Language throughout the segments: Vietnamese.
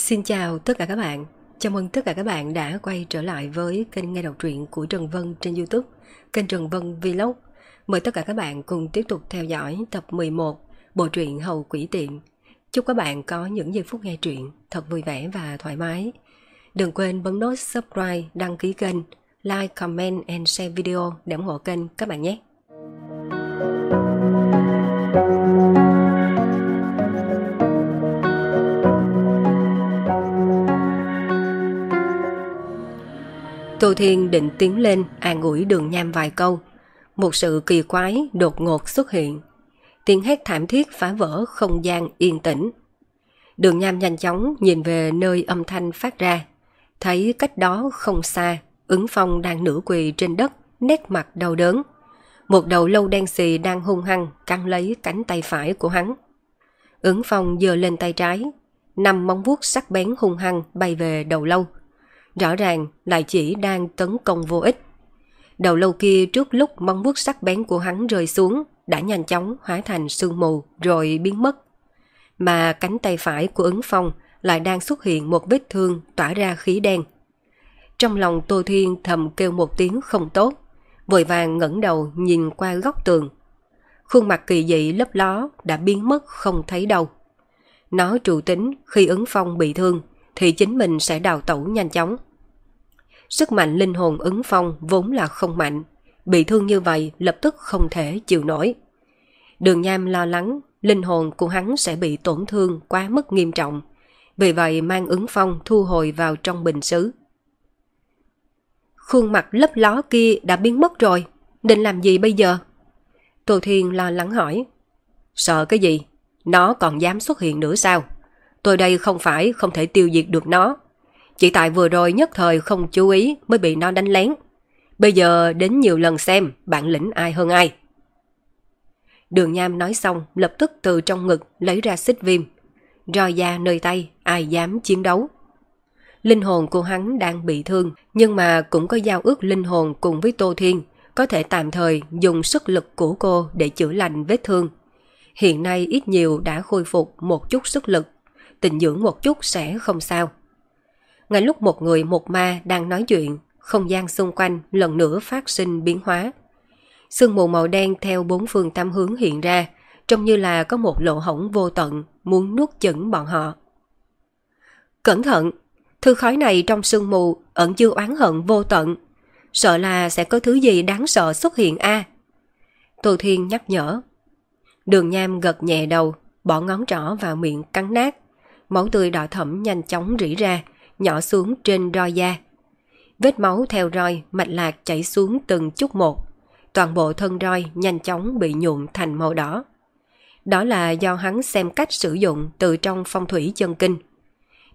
Xin chào tất cả các bạn. Chào mừng tất cả các bạn đã quay trở lại với kênh nghe đọc truyện của Trần Vân trên YouTube, kênh Trần Vân Vlog. Mời tất cả các bạn cùng tiếp tục theo dõi tập 11 bộ truyện Hầu Quỷ Tiệm. Chúc các bạn có những giây phút nghe truyện thật vui vẻ và thoải mái. Đừng quên bấm nút subscribe, đăng ký kênh, like, comment and share video để ủng hộ kênh các bạn nhé. Tô Thiên định tiến lên an ủi đường nham vài câu. Một sự kỳ quái đột ngột xuất hiện. Tiếng hét thảm thiết phá vỡ không gian yên tĩnh. Đường nham nhanh chóng nhìn về nơi âm thanh phát ra. Thấy cách đó không xa, ứng phong đang nửa quỳ trên đất, nét mặt đau đớn. Một đầu lâu đen xì đang hung hăng căng lấy cánh tay phải của hắn. Ứng phong giơ lên tay trái, năm móng vuốt sắc bén hung hăng bay về đầu lâu rõ ràng lại chỉ đang tấn công vô ích. Đầu lâu kia trước lúc mong vuốt sắc bén của hắn rơi xuống đã nhanh chóng hóa thành sương mù rồi biến mất. Mà cánh tay phải của ứng phong lại đang xuất hiện một vết thương tỏa ra khí đen. Trong lòng Tô Thiên thầm kêu một tiếng không tốt, vội vàng ngẩng đầu nhìn qua góc tường. Khuôn mặt kỳ dị lấp ló đã biến mất không thấy đâu. Nó trụ tính khi ứng phong bị thương thì chính mình sẽ đào tẩu nhanh chóng. Sức mạnh linh hồn ứng phong vốn là không mạnh, bị thương như vậy lập tức không thể chịu nổi. Đường Nham lo lắng linh hồn của hắn sẽ bị tổn thương quá mức nghiêm trọng, vì vậy mang ứng phong thu hồi vào trong bình sứ. Khuôn mặt lấp ló kia đã biến mất rồi, định làm gì bây giờ? Tô Thiên lo lắng hỏi. Sợ cái gì? Nó còn dám xuất hiện nữa sao? Tôi đây không phải không thể tiêu diệt được nó. Chỉ tại vừa rồi nhất thời không chú ý mới bị nó đánh lén. Bây giờ đến nhiều lần xem bản lĩnh ai hơn ai. Đường Nham nói xong lập tức từ trong ngực lấy ra xích viêm. Roi da nơi tay, ai dám chiến đấu. Linh hồn của hắn đang bị thương, nhưng mà cũng có giao ước linh hồn cùng với Tô Thiên, có thể tạm thời dùng sức lực của cô để chữa lành vết thương. Hiện nay ít nhiều đã khôi phục một chút sức lực tình dưỡng một chút sẽ không sao. Ngay lúc một người một ma đang nói chuyện, không gian xung quanh lần nữa phát sinh biến hóa. Sương mù màu đen theo bốn phương tam hướng hiện ra, trông như là có một lỗ hổng vô tận muốn nuốt chửng bọn họ. Cẩn thận, thư khói này trong sương mù ẩn chứa oán hận vô tận, sợ là sẽ có thứ gì đáng sợ xuất hiện a. Tô Thiên nhắc nhở. Đường Nham gật nhẹ đầu, bỏ ngón trỏ vào miệng cắn nát, máu tươi đỏ thẫm nhanh chóng rỉ ra, nhỏ xuống trên roi da. Vết máu theo roi mạch lạc chảy xuống từng chút một. Toàn bộ thân roi nhanh chóng bị nhuộm thành màu đỏ. Đó là do hắn xem cách sử dụng từ trong phong thủy chân kinh.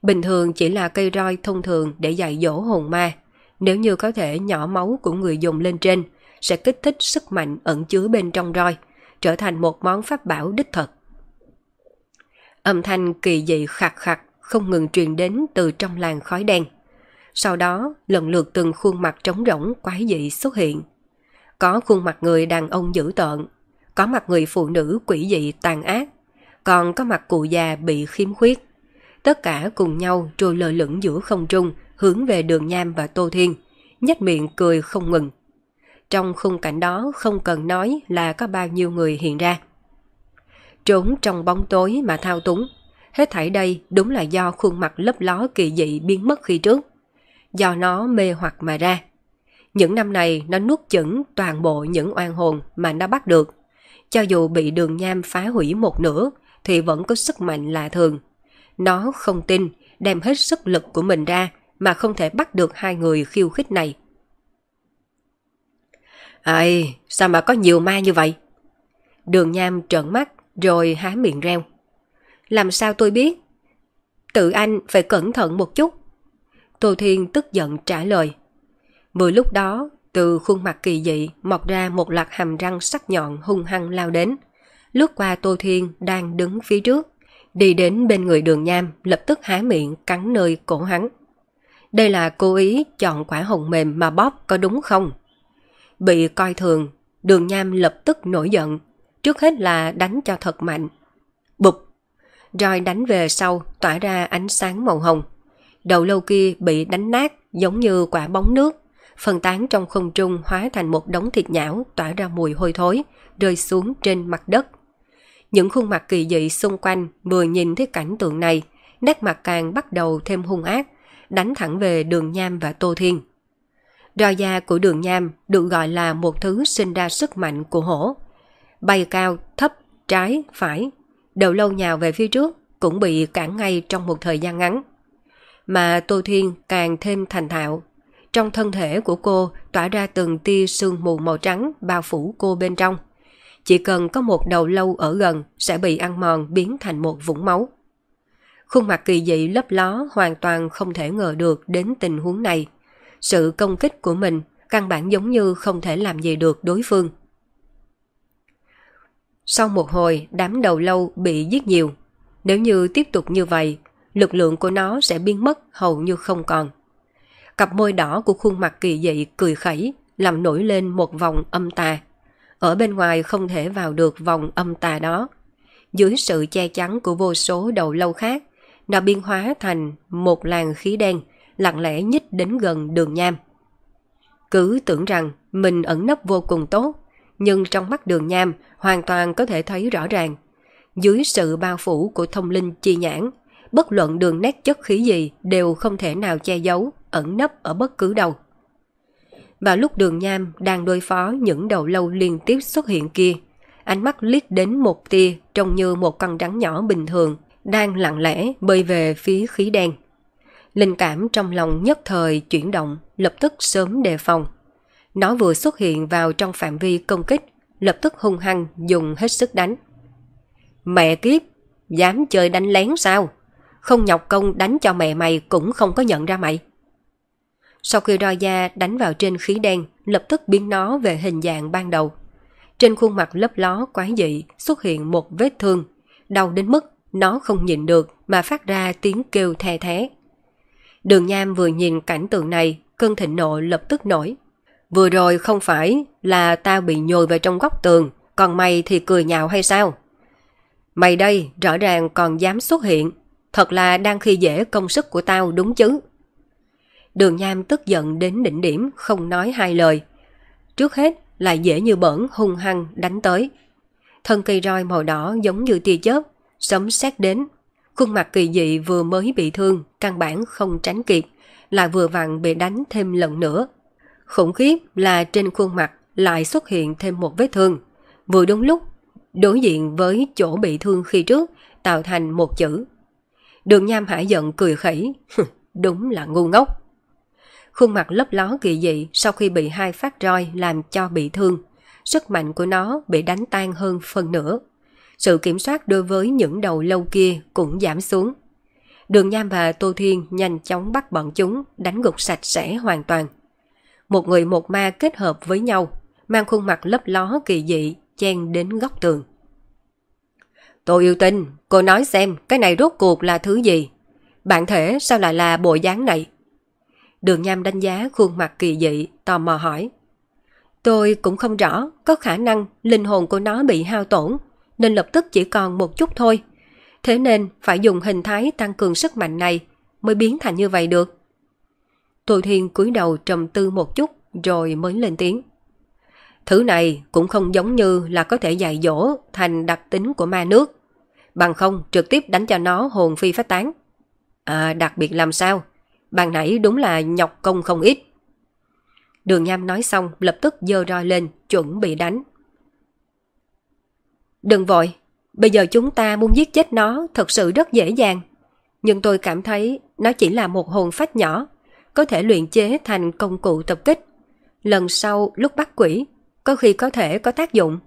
Bình thường chỉ là cây roi thông thường để dạy dỗ hồn ma. Nếu như có thể nhỏ máu của người dùng lên trên, sẽ kích thích sức mạnh ẩn chứa bên trong roi, trở thành một món pháp bảo đích thực. Âm thanh kỳ dị khạc khạc không ngừng truyền đến từ trong làng khói đen. Sau đó, lần lượt từng khuôn mặt trống rỗng quái dị xuất hiện. Có khuôn mặt người đàn ông dữ tợn, có mặt người phụ nữ quỷ dị tàn ác, còn có mặt cụ già bị khiếm khuyết. Tất cả cùng nhau trôi lờ lửng giữa không trung hướng về đường Nham và Tô Thiên, nhếch miệng cười không ngừng. Trong khung cảnh đó không cần nói là có bao nhiêu người hiện ra trốn trong bóng tối mà thao túng. Hết thảy đây đúng là do khuôn mặt lấp ló kỳ dị biến mất khi trước. Do nó mê hoặc mà ra. Những năm này nó nuốt chửng toàn bộ những oan hồn mà nó bắt được. Cho dù bị đường nham phá hủy một nửa thì vẫn có sức mạnh lạ thường. Nó không tin đem hết sức lực của mình ra mà không thể bắt được hai người khiêu khích này. Ây, sao mà có nhiều ma như vậy? Đường Nham trợn mắt, rồi há miệng reo. Làm sao tôi biết? Tự anh phải cẩn thận một chút. Tô Thiên tức giận trả lời. Vừa lúc đó, từ khuôn mặt kỳ dị mọc ra một loạt hàm răng sắc nhọn hung hăng lao đến. Lướt qua Tô Thiên đang đứng phía trước, đi đến bên người đường nham lập tức há miệng cắn nơi cổ hắn. Đây là cố ý chọn quả hồng mềm mà bóp có đúng không? Bị coi thường, đường nham lập tức nổi giận, Trước hết là đánh cho thật mạnh. Bụp! Roi đánh về sau tỏa ra ánh sáng màu hồng. Đầu lâu kia bị đánh nát giống như quả bóng nước, phân tán trong không trung hóa thành một đống thịt nhão tỏa ra mùi hôi thối, rơi xuống trên mặt đất. Những khuôn mặt kỳ dị xung quanh vừa nhìn thấy cảnh tượng này, nét mặt càng bắt đầu thêm hung ác, đánh thẳng về đường nham và tô thiên. Roi da của đường nham được gọi là một thứ sinh ra sức mạnh của hổ. Bay cao, thấp, trái, phải, đầu lâu nhào về phía trước, cũng bị cản ngay trong một thời gian ngắn. Mà Tô Thiên càng thêm thành thạo. Trong thân thể của cô tỏa ra từng tia sương mù màu trắng bao phủ cô bên trong. Chỉ cần có một đầu lâu ở gần sẽ bị ăn mòn biến thành một vũng máu. Khuôn mặt kỳ dị lấp ló hoàn toàn không thể ngờ được đến tình huống này. Sự công kích của mình căn bản giống như không thể làm gì được đối phương. Sau một hồi, đám đầu lâu bị giết nhiều. Nếu như tiếp tục như vậy, lực lượng của nó sẽ biến mất hầu như không còn. Cặp môi đỏ của khuôn mặt kỳ dị cười khẩy, làm nổi lên một vòng âm tà. Ở bên ngoài không thể vào được vòng âm tà đó. Dưới sự che chắn của vô số đầu lâu khác, nó biên hóa thành một làn khí đen, lặng lẽ nhích đến gần đường nham. Cứ tưởng rằng mình ẩn nấp vô cùng tốt, nhưng trong mắt đường nham hoàn toàn có thể thấy rõ ràng. Dưới sự bao phủ của thông linh chi nhãn, bất luận đường nét chất khí gì đều không thể nào che giấu, ẩn nấp ở bất cứ đâu. Và lúc đường nham đang đối phó những đầu lâu liên tiếp xuất hiện kia, ánh mắt liếc đến một tia trông như một con rắn nhỏ bình thường đang lặng lẽ bơi về phía khí đen. Linh cảm trong lòng nhất thời chuyển động, lập tức sớm đề phòng. Nó vừa xuất hiện vào trong phạm vi công kích, lập tức hung hăng dùng hết sức đánh. Mẹ kiếp, dám chơi đánh lén sao? Không nhọc công đánh cho mẹ mày cũng không có nhận ra mày. Sau khi roi da đánh vào trên khí đen, lập tức biến nó về hình dạng ban đầu. Trên khuôn mặt lấp ló quái dị xuất hiện một vết thương, đau đến mức nó không nhìn được mà phát ra tiếng kêu the thế. Đường Nham vừa nhìn cảnh tượng này, cơn thịnh nộ lập tức nổi. Vừa rồi không phải là tao bị nhồi vào trong góc tường, còn mày thì cười nhạo hay sao? Mày đây rõ ràng còn dám xuất hiện, thật là đang khi dễ công sức của tao đúng chứ. Đường Nham tức giận đến đỉnh điểm, không nói hai lời. Trước hết là dễ như bẩn hung hăng đánh tới. Thân cây roi màu đỏ giống như tia chớp, sấm sét đến. Khuôn mặt kỳ dị vừa mới bị thương, căn bản không tránh kịp, lại vừa vặn bị đánh thêm lần nữa. Khủng khiếp là trên khuôn mặt lại xuất hiện thêm một vết thương. Vừa đúng lúc, đối diện với chỗ bị thương khi trước, tạo thành một chữ. Đường Nham Hải giận cười khẩy, đúng là ngu ngốc. Khuôn mặt lấp ló kỳ dị sau khi bị hai phát roi làm cho bị thương. Sức mạnh của nó bị đánh tan hơn phần nửa. Sự kiểm soát đối với những đầu lâu kia cũng giảm xuống. Đường Nham và Tô Thiên nhanh chóng bắt bọn chúng đánh gục sạch sẽ hoàn toàn. Một người một ma kết hợp với nhau, mang khuôn mặt lấp ló kỳ dị, chen đến góc tường. Tôi yêu tinh, cô nói xem cái này rốt cuộc là thứ gì? Bạn thể sao lại là bộ dáng này? Đường Nham đánh giá khuôn mặt kỳ dị, tò mò hỏi. Tôi cũng không rõ, có khả năng linh hồn của nó bị hao tổn, nên lập tức chỉ còn một chút thôi. Thế nên phải dùng hình thái tăng cường sức mạnh này mới biến thành như vậy được. Thôi Thiên cúi đầu trầm tư một chút rồi mới lên tiếng. Thứ này cũng không giống như là có thể dạy dỗ thành đặc tính của ma nước. Bằng không trực tiếp đánh cho nó hồn phi phát tán. À đặc biệt làm sao? Bạn nãy đúng là nhọc công không ít. Đường Nham nói xong lập tức dơ roi lên chuẩn bị đánh. Đừng vội, bây giờ chúng ta muốn giết chết nó thật sự rất dễ dàng. Nhưng tôi cảm thấy nó chỉ là một hồn phách nhỏ, có thể luyện chế thành công cụ tập kích. Lần sau lúc bắt quỷ, có khi có thể có tác dụng.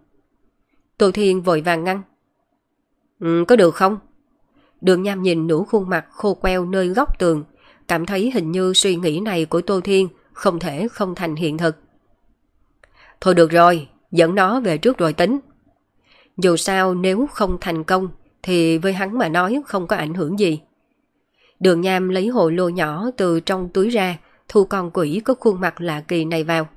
Tô Thiên vội vàng ngăn. Ừ, có được không? Đường Nham nhìn nụ khuôn mặt khô queo nơi góc tường, cảm thấy hình như suy nghĩ này của Tô Thiên không thể không thành hiện thực. Thôi được rồi, dẫn nó về trước rồi tính. Dù sao nếu không thành công thì với hắn mà nói không có ảnh hưởng gì. Đường Nham lấy hồ lô nhỏ từ trong túi ra, thu con quỷ có khuôn mặt lạ kỳ này vào.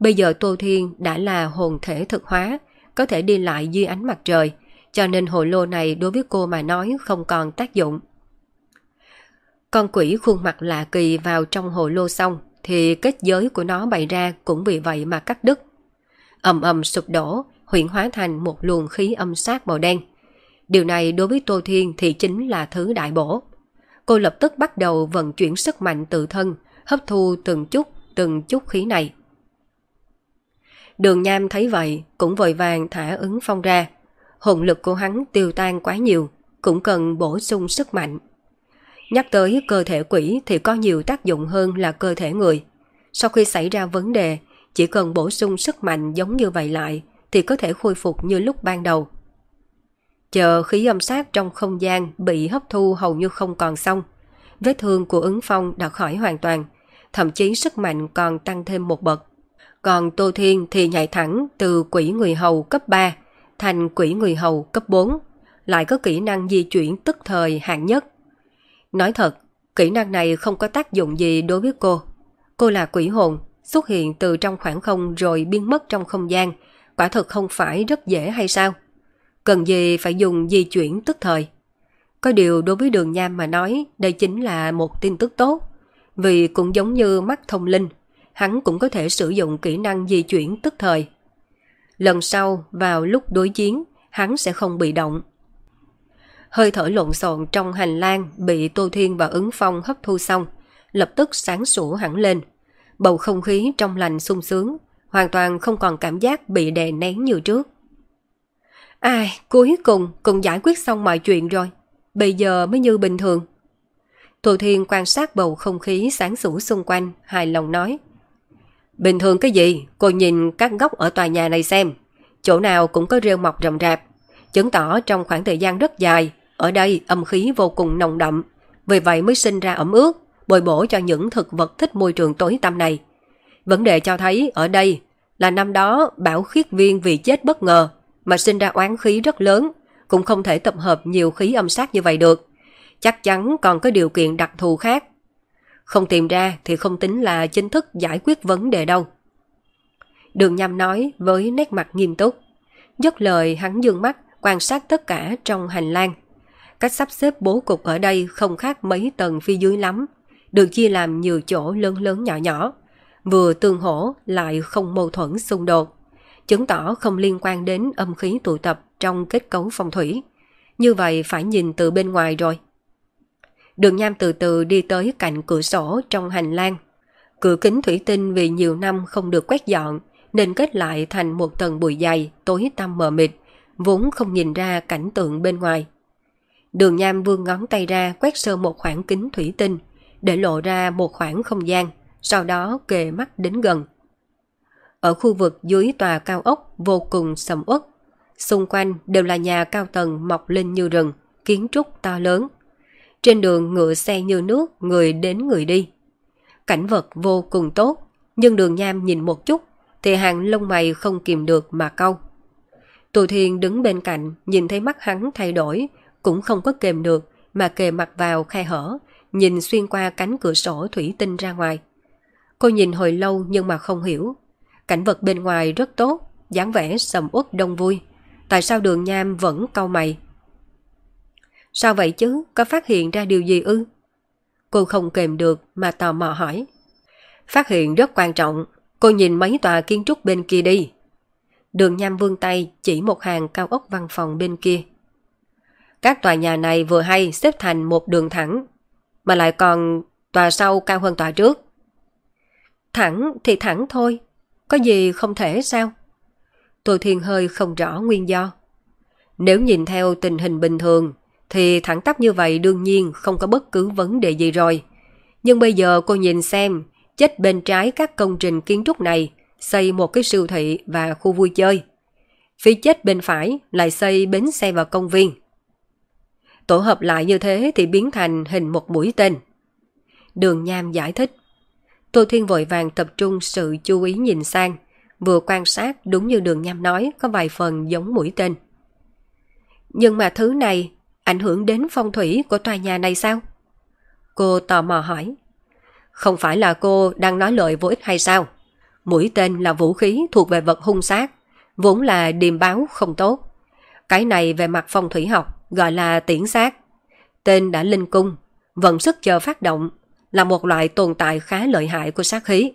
Bây giờ Tô Thiên đã là hồn thể thực hóa, có thể đi lại dưới ánh mặt trời, cho nên hồ lô này đối với cô mà nói không còn tác dụng. Con quỷ khuôn mặt lạ kỳ vào trong hồ lô xong thì kết giới của nó bày ra cũng vì vậy mà cắt đứt. ầm ầm sụp đổ, huyện hóa thành một luồng khí âm sát màu đen. Điều này đối với Tô Thiên thì chính là thứ đại bổ. Cô lập tức bắt đầu vận chuyển sức mạnh tự thân, hấp thu từng chút, từng chút khí này. Đường Nham thấy vậy, cũng vội vàng thả ứng phong ra. Hồn lực của hắn tiêu tan quá nhiều, cũng cần bổ sung sức mạnh. Nhắc tới cơ thể quỷ thì có nhiều tác dụng hơn là cơ thể người. Sau khi xảy ra vấn đề, chỉ cần bổ sung sức mạnh giống như vậy lại thì có thể khôi phục như lúc ban đầu. Chờ khí âm sát trong không gian bị hấp thu hầu như không còn xong. Vết thương của ứng phong đã khỏi hoàn toàn, thậm chí sức mạnh còn tăng thêm một bậc. Còn Tô Thiên thì nhảy thẳng từ quỷ người hầu cấp 3 thành quỷ người hầu cấp 4, lại có kỹ năng di chuyển tức thời hạng nhất. Nói thật, kỹ năng này không có tác dụng gì đối với cô. Cô là quỷ hồn, xuất hiện từ trong khoảng không rồi biến mất trong không gian, quả thật không phải rất dễ hay sao? Cần gì phải dùng di chuyển tức thời? Có điều đối với đường nham mà nói đây chính là một tin tức tốt. Vì cũng giống như mắt thông linh, hắn cũng có thể sử dụng kỹ năng di chuyển tức thời. Lần sau, vào lúc đối chiến, hắn sẽ không bị động. Hơi thở lộn xộn trong hành lang bị Tô Thiên và ứng phong hấp thu xong, lập tức sáng sủa hẳn lên. Bầu không khí trong lành sung sướng, hoàn toàn không còn cảm giác bị đè nén như trước. Ai, cuối cùng cũng giải quyết xong mọi chuyện rồi. Bây giờ mới như bình thường. Thu Thiên quan sát bầu không khí sáng sủa xung quanh, hài lòng nói. Bình thường cái gì? Cô nhìn các góc ở tòa nhà này xem. Chỗ nào cũng có rêu mọc rậm rạp. Chứng tỏ trong khoảng thời gian rất dài, ở đây âm khí vô cùng nồng đậm. Vì vậy mới sinh ra ẩm ướt, bồi bổ cho những thực vật thích môi trường tối tăm này. Vấn đề cho thấy ở đây là năm đó bảo khiết viên vì chết bất ngờ mà sinh ra oán khí rất lớn, cũng không thể tập hợp nhiều khí âm sát như vậy được. Chắc chắn còn có điều kiện đặc thù khác không tìm ra thì không tính là chính thức giải quyết vấn đề đâu. Đường nhằm nói với nét mặt nghiêm túc. Dứt lời hắn dương mắt quan sát tất cả trong hành lang. Cách sắp xếp bố cục ở đây không khác mấy tầng phía dưới lắm. Được chia làm nhiều chỗ lớn lớn nhỏ nhỏ. Vừa tương hỗ lại không mâu thuẫn xung đột. Chứng tỏ không liên quan đến âm khí tụ tập trong kết cấu phong thủy. Như vậy phải nhìn từ bên ngoài rồi. Đường Nham từ từ đi tới cạnh cửa sổ trong hành lang. Cửa kính thủy tinh vì nhiều năm không được quét dọn nên kết lại thành một tầng bụi dày, tối tăm mờ mịt, vốn không nhìn ra cảnh tượng bên ngoài. Đường Nham vươn ngón tay ra quét sơ một khoảng kính thủy tinh để lộ ra một khoảng không gian, sau đó kề mắt đến gần. Ở khu vực dưới tòa cao ốc vô cùng sầm uất, xung quanh đều là nhà cao tầng mọc lên như rừng, kiến trúc to lớn. Trên đường ngựa xe như nước, người đến người đi. Cảnh vật vô cùng tốt, nhưng đường nham nhìn một chút, thì hàng lông mày không kìm được mà câu. Tù Thiên đứng bên cạnh, nhìn thấy mắt hắn thay đổi, cũng không có kềm được, mà kề mặt vào khe hở, nhìn xuyên qua cánh cửa sổ thủy tinh ra ngoài. Cô nhìn hồi lâu nhưng mà không hiểu. Cảnh vật bên ngoài rất tốt, dáng vẻ sầm uất đông vui. Tại sao đường nham vẫn cau mày, Sao vậy chứ? Có phát hiện ra điều gì ư? Cô không kềm được mà tò mò hỏi. Phát hiện rất quan trọng. Cô nhìn mấy tòa kiến trúc bên kia đi. Đường nham vương tay chỉ một hàng cao ốc văn phòng bên kia. Các tòa nhà này vừa hay xếp thành một đường thẳng, mà lại còn tòa sau cao hơn tòa trước. Thẳng thì thẳng thôi, có gì không thể sao? Tô Thiên hơi không rõ nguyên do. Nếu nhìn theo tình hình bình thường thì thẳng tắp như vậy đương nhiên không có bất cứ vấn đề gì rồi. Nhưng bây giờ cô nhìn xem, chết bên trái các công trình kiến trúc này xây một cái siêu thị và khu vui chơi. Phía chết bên phải lại xây bến xe và công viên. Tổ hợp lại như thế thì biến thành hình một mũi tên. Đường Nham giải thích. Tô Thiên vội vàng tập trung sự chú ý nhìn sang, vừa quan sát đúng như đường Nham nói có vài phần giống mũi tên. Nhưng mà thứ này ảnh hưởng đến phong thủy của tòa nhà này sao? Cô tò mò hỏi. Không phải là cô đang nói lời vô ích hay sao? Mũi tên là vũ khí thuộc về vật hung sát, vốn là điềm báo không tốt. Cái này về mặt phong thủy học gọi là tiễn sát. Tên đã linh cung, vận sức chờ phát động, là một loại tồn tại khá lợi hại của sát khí.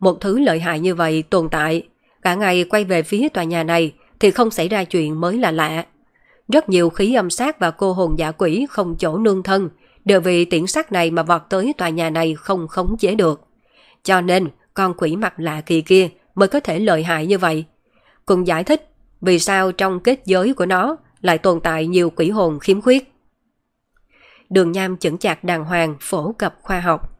Một thứ lợi hại như vậy tồn tại, cả ngày quay về phía tòa nhà này thì không xảy ra chuyện mới là lạ. Rất nhiều khí âm sát và cô hồn giả quỷ không chỗ nương thân, đều vì tiễn sát này mà vọt tới tòa nhà này không khống chế được. Cho nên, con quỷ mặt lạ kỳ kia mới có thể lợi hại như vậy. Cùng giải thích vì sao trong kết giới của nó lại tồn tại nhiều quỷ hồn khiếm khuyết. Đường Nham chững chạc đàng hoàng phổ cập khoa học.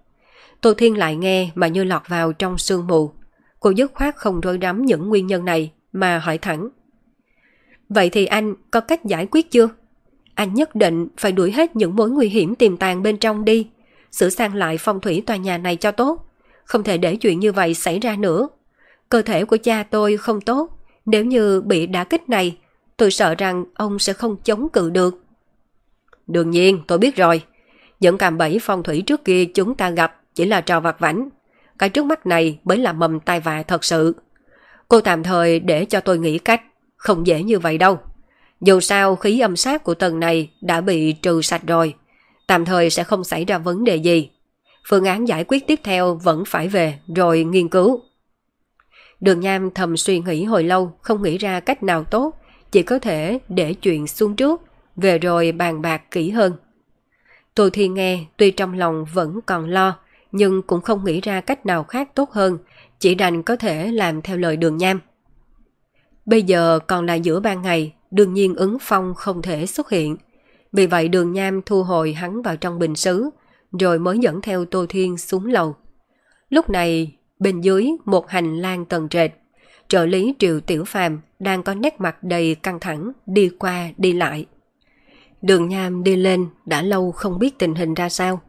Tô Thiên lại nghe mà như lọt vào trong sương mù. Cô dứt khoát không rối rắm những nguyên nhân này mà hỏi thẳng. Vậy thì anh có cách giải quyết chưa? Anh nhất định phải đuổi hết những mối nguy hiểm tiềm tàng bên trong đi. Sửa sang lại phong thủy tòa nhà này cho tốt. Không thể để chuyện như vậy xảy ra nữa. Cơ thể của cha tôi không tốt. Nếu như bị đả kích này, tôi sợ rằng ông sẽ không chống cự được. Đương nhiên, tôi biết rồi. Những cạm bẫy phong thủy trước kia chúng ta gặp chỉ là trò vặt vảnh. Cái trước mắt này mới là mầm tai vạ thật sự. Cô tạm thời để cho tôi nghĩ cách. Không dễ như vậy đâu. Dù sao khí âm sát của tầng này đã bị trừ sạch rồi. Tạm thời sẽ không xảy ra vấn đề gì. Phương án giải quyết tiếp theo vẫn phải về rồi nghiên cứu. Đường Nham thầm suy nghĩ hồi lâu không nghĩ ra cách nào tốt. Chỉ có thể để chuyện xuống trước về rồi bàn bạc kỹ hơn. Tô Thiên nghe tuy trong lòng vẫn còn lo, nhưng cũng không nghĩ ra cách nào khác tốt hơn, chỉ đành có thể làm theo lời đường nham. Bây giờ còn là giữa ban ngày, đương nhiên ứng phong không thể xuất hiện. Vì vậy đường nham thu hồi hắn vào trong bình sứ rồi mới dẫn theo Tô Thiên xuống lầu. Lúc này, bên dưới một hành lang tầng trệt, trợ lý Triệu Tiểu Phàm đang có nét mặt đầy căng thẳng đi qua đi lại. Đường Nham đi lên đã lâu không biết tình hình ra sao,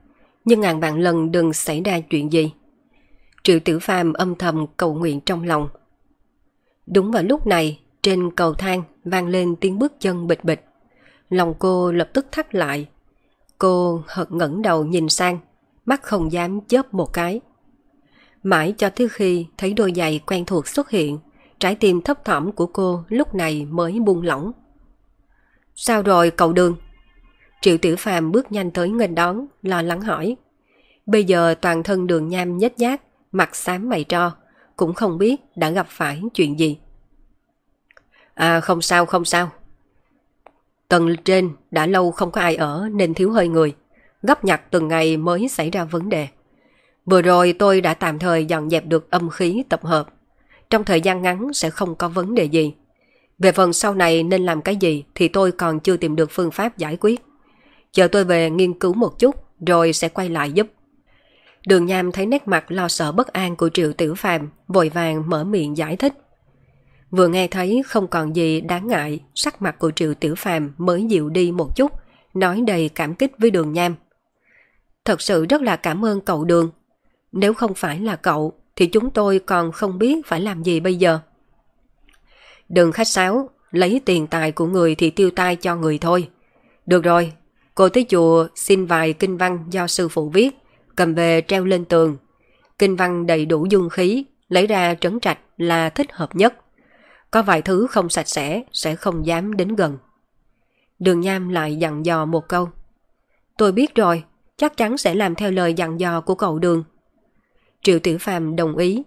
nhưng ngàn vạn lần đừng xảy ra chuyện gì. Triệu Tử Phàm âm thầm cầu nguyện trong lòng. Đúng vào lúc này, trên cầu thang vang lên tiếng bước chân bịch bịch. Lòng cô lập tức thắt lại. Cô hật ngẩng đầu nhìn sang, mắt không dám chớp một cái. Mãi cho tới khi thấy đôi giày quen thuộc xuất hiện, trái tim thấp thỏm của cô lúc này mới buông lỏng. Sao rồi cậu đường? Triệu Tiểu Phàm bước nhanh tới nghênh đón, lo lắng hỏi. Bây giờ toàn thân đường nham nhếch nhác, mặt xám mày tro, cũng không biết đã gặp phải chuyện gì. À không sao không sao. Tầng trên đã lâu không có ai ở nên thiếu hơi người. Gấp nhặt từng ngày mới xảy ra vấn đề. Vừa rồi tôi đã tạm thời dọn dẹp được âm khí tập hợp. Trong thời gian ngắn sẽ không có vấn đề gì. Về phần sau này nên làm cái gì thì tôi còn chưa tìm được phương pháp giải quyết. Chờ tôi về nghiên cứu một chút rồi sẽ quay lại giúp. Đường Nham thấy nét mặt lo sợ bất an của Triệu Tiểu Phàm vội vàng mở miệng giải thích. Vừa nghe thấy không còn gì đáng ngại, sắc mặt của Triệu Tiểu Phàm mới dịu đi một chút, nói đầy cảm kích với đường Nham. Thật sự rất là cảm ơn cậu đường. Nếu không phải là cậu, thì chúng tôi còn không biết phải làm gì bây giờ. Đừng khách sáo, lấy tiền tài của người thì tiêu tai cho người thôi. Được rồi, cô tới chùa xin vài kinh văn do sư phụ viết, cầm về treo lên tường. Kinh văn đầy đủ dung khí, lấy ra trấn trạch là thích hợp nhất. Có vài thứ không sạch sẽ, sẽ không dám đến gần. Đường Nham lại dặn dò một câu. Tôi biết rồi, chắc chắn sẽ làm theo lời dặn dò của cậu đường. Triệu Tiểu Phàm đồng ý.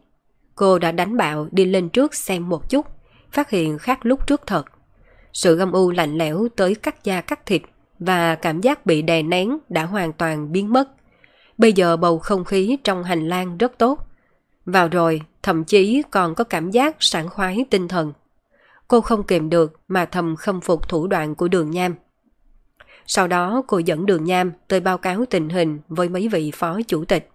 Cô đã đánh bạo đi lên trước xem một chút, phát hiện khác lúc trước thật. Sự âm u lạnh lẽo tới cắt da cắt thịt và cảm giác bị đè nén đã hoàn toàn biến mất. Bây giờ bầu không khí trong hành lang rất tốt. Vào rồi, thậm chí còn có cảm giác sảng khoái tinh thần. Cô không kìm được mà thầm khâm phục thủ đoạn của đường nham. Sau đó cô dẫn đường nham tới báo cáo tình hình với mấy vị phó chủ tịch.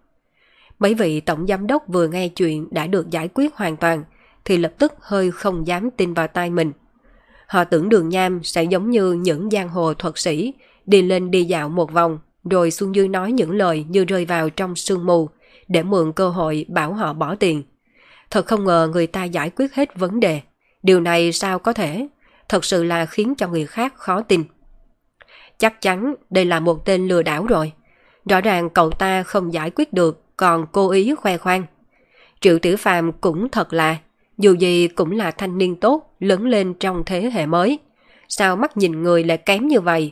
Mấy vị tổng giám đốc vừa nghe chuyện đã được giải quyết hoàn toàn thì lập tức hơi không dám tin vào tai mình. Họ tưởng đường nham sẽ giống như những giang hồ thuật sĩ đi lên đi dạo một vòng rồi xuống dưới nói những lời như rơi vào trong sương mù để mượn cơ hội bảo họ bỏ tiền. Thật không ngờ người ta giải quyết hết vấn đề. Điều này sao có thể? Thật sự là khiến cho người khác khó tin. Chắc chắn đây là một tên lừa đảo rồi. Rõ ràng cậu ta không giải quyết được còn cố ý khoe khoang. Triệu Tử Phàm cũng thật là, dù gì cũng là thanh niên tốt, lớn lên trong thế hệ mới. sao mắt nhìn người lại kém như vậy?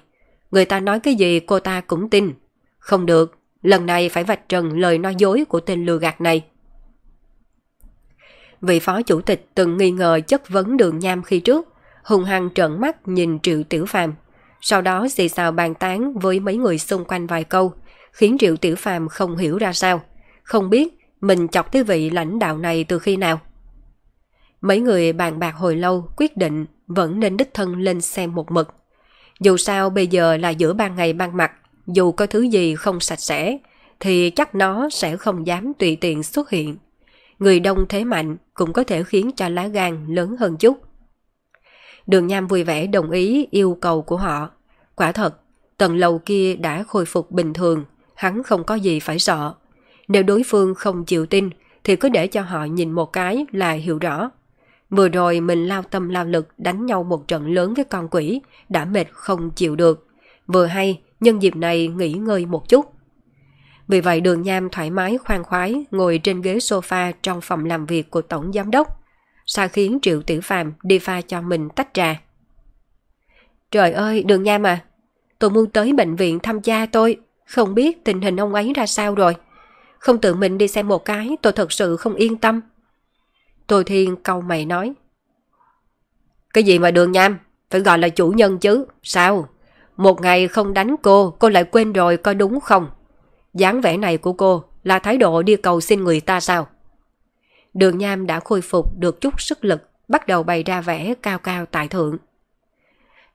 Người ta nói cái gì cô ta cũng tin. Không được, lần này phải vạch trần lời nói dối của tên lừa gạt này. Vị phó chủ tịch từng nghi ngờ chất vấn đường nham khi trước, hùng hăng trợn mắt nhìn Triệu Tiểu Phàm. Sau đó xì xào bàn tán với mấy người xung quanh vài câu, khiến Triệu Tiểu Phàm không hiểu ra sao, không biết mình chọc tới vị lãnh đạo này từ khi nào. Mấy người bàn bạc hồi lâu quyết định vẫn nên đích thân lên xem một mực. Dù sao bây giờ là giữa ban ngày ban mặt, dù có thứ gì không sạch sẽ, thì chắc nó sẽ không dám tùy tiện xuất hiện. Người đông thế mạnh cũng có thể khiến cho lá gan lớn hơn chút. Đường Nham vui vẻ đồng ý yêu cầu của họ. Quả thật, tầng lầu kia đã khôi phục bình thường, hắn không có gì phải sợ. Nếu đối phương không chịu tin, thì cứ để cho họ nhìn một cái là hiểu rõ. Vừa rồi mình lao tâm lao lực đánh nhau một trận lớn với con quỷ, đã mệt không chịu được. Vừa hay, nhân dịp này nghỉ ngơi một chút. Vì vậy đường nham thoải mái khoan khoái ngồi trên ghế sofa trong phòng làm việc của tổng giám đốc. Sa khiến Triệu Tiểu Phàm đi pha cho mình tách trà. Trời ơi, đường nham à, tôi muốn tới bệnh viện thăm cha tôi, không biết tình hình ông ấy ra sao rồi. Không tự mình đi xem một cái, tôi thật sự không yên tâm. Thôi Thiên câu mày nói. Cái gì mà đường nham? Phải gọi là chủ nhân chứ. Sao? Một ngày không đánh cô, cô lại quên rồi có đúng không? dáng vẻ này của cô là thái độ đi cầu xin người ta sao? Đường nham đã khôi phục được chút sức lực, bắt đầu bày ra vẻ cao cao tại thượng.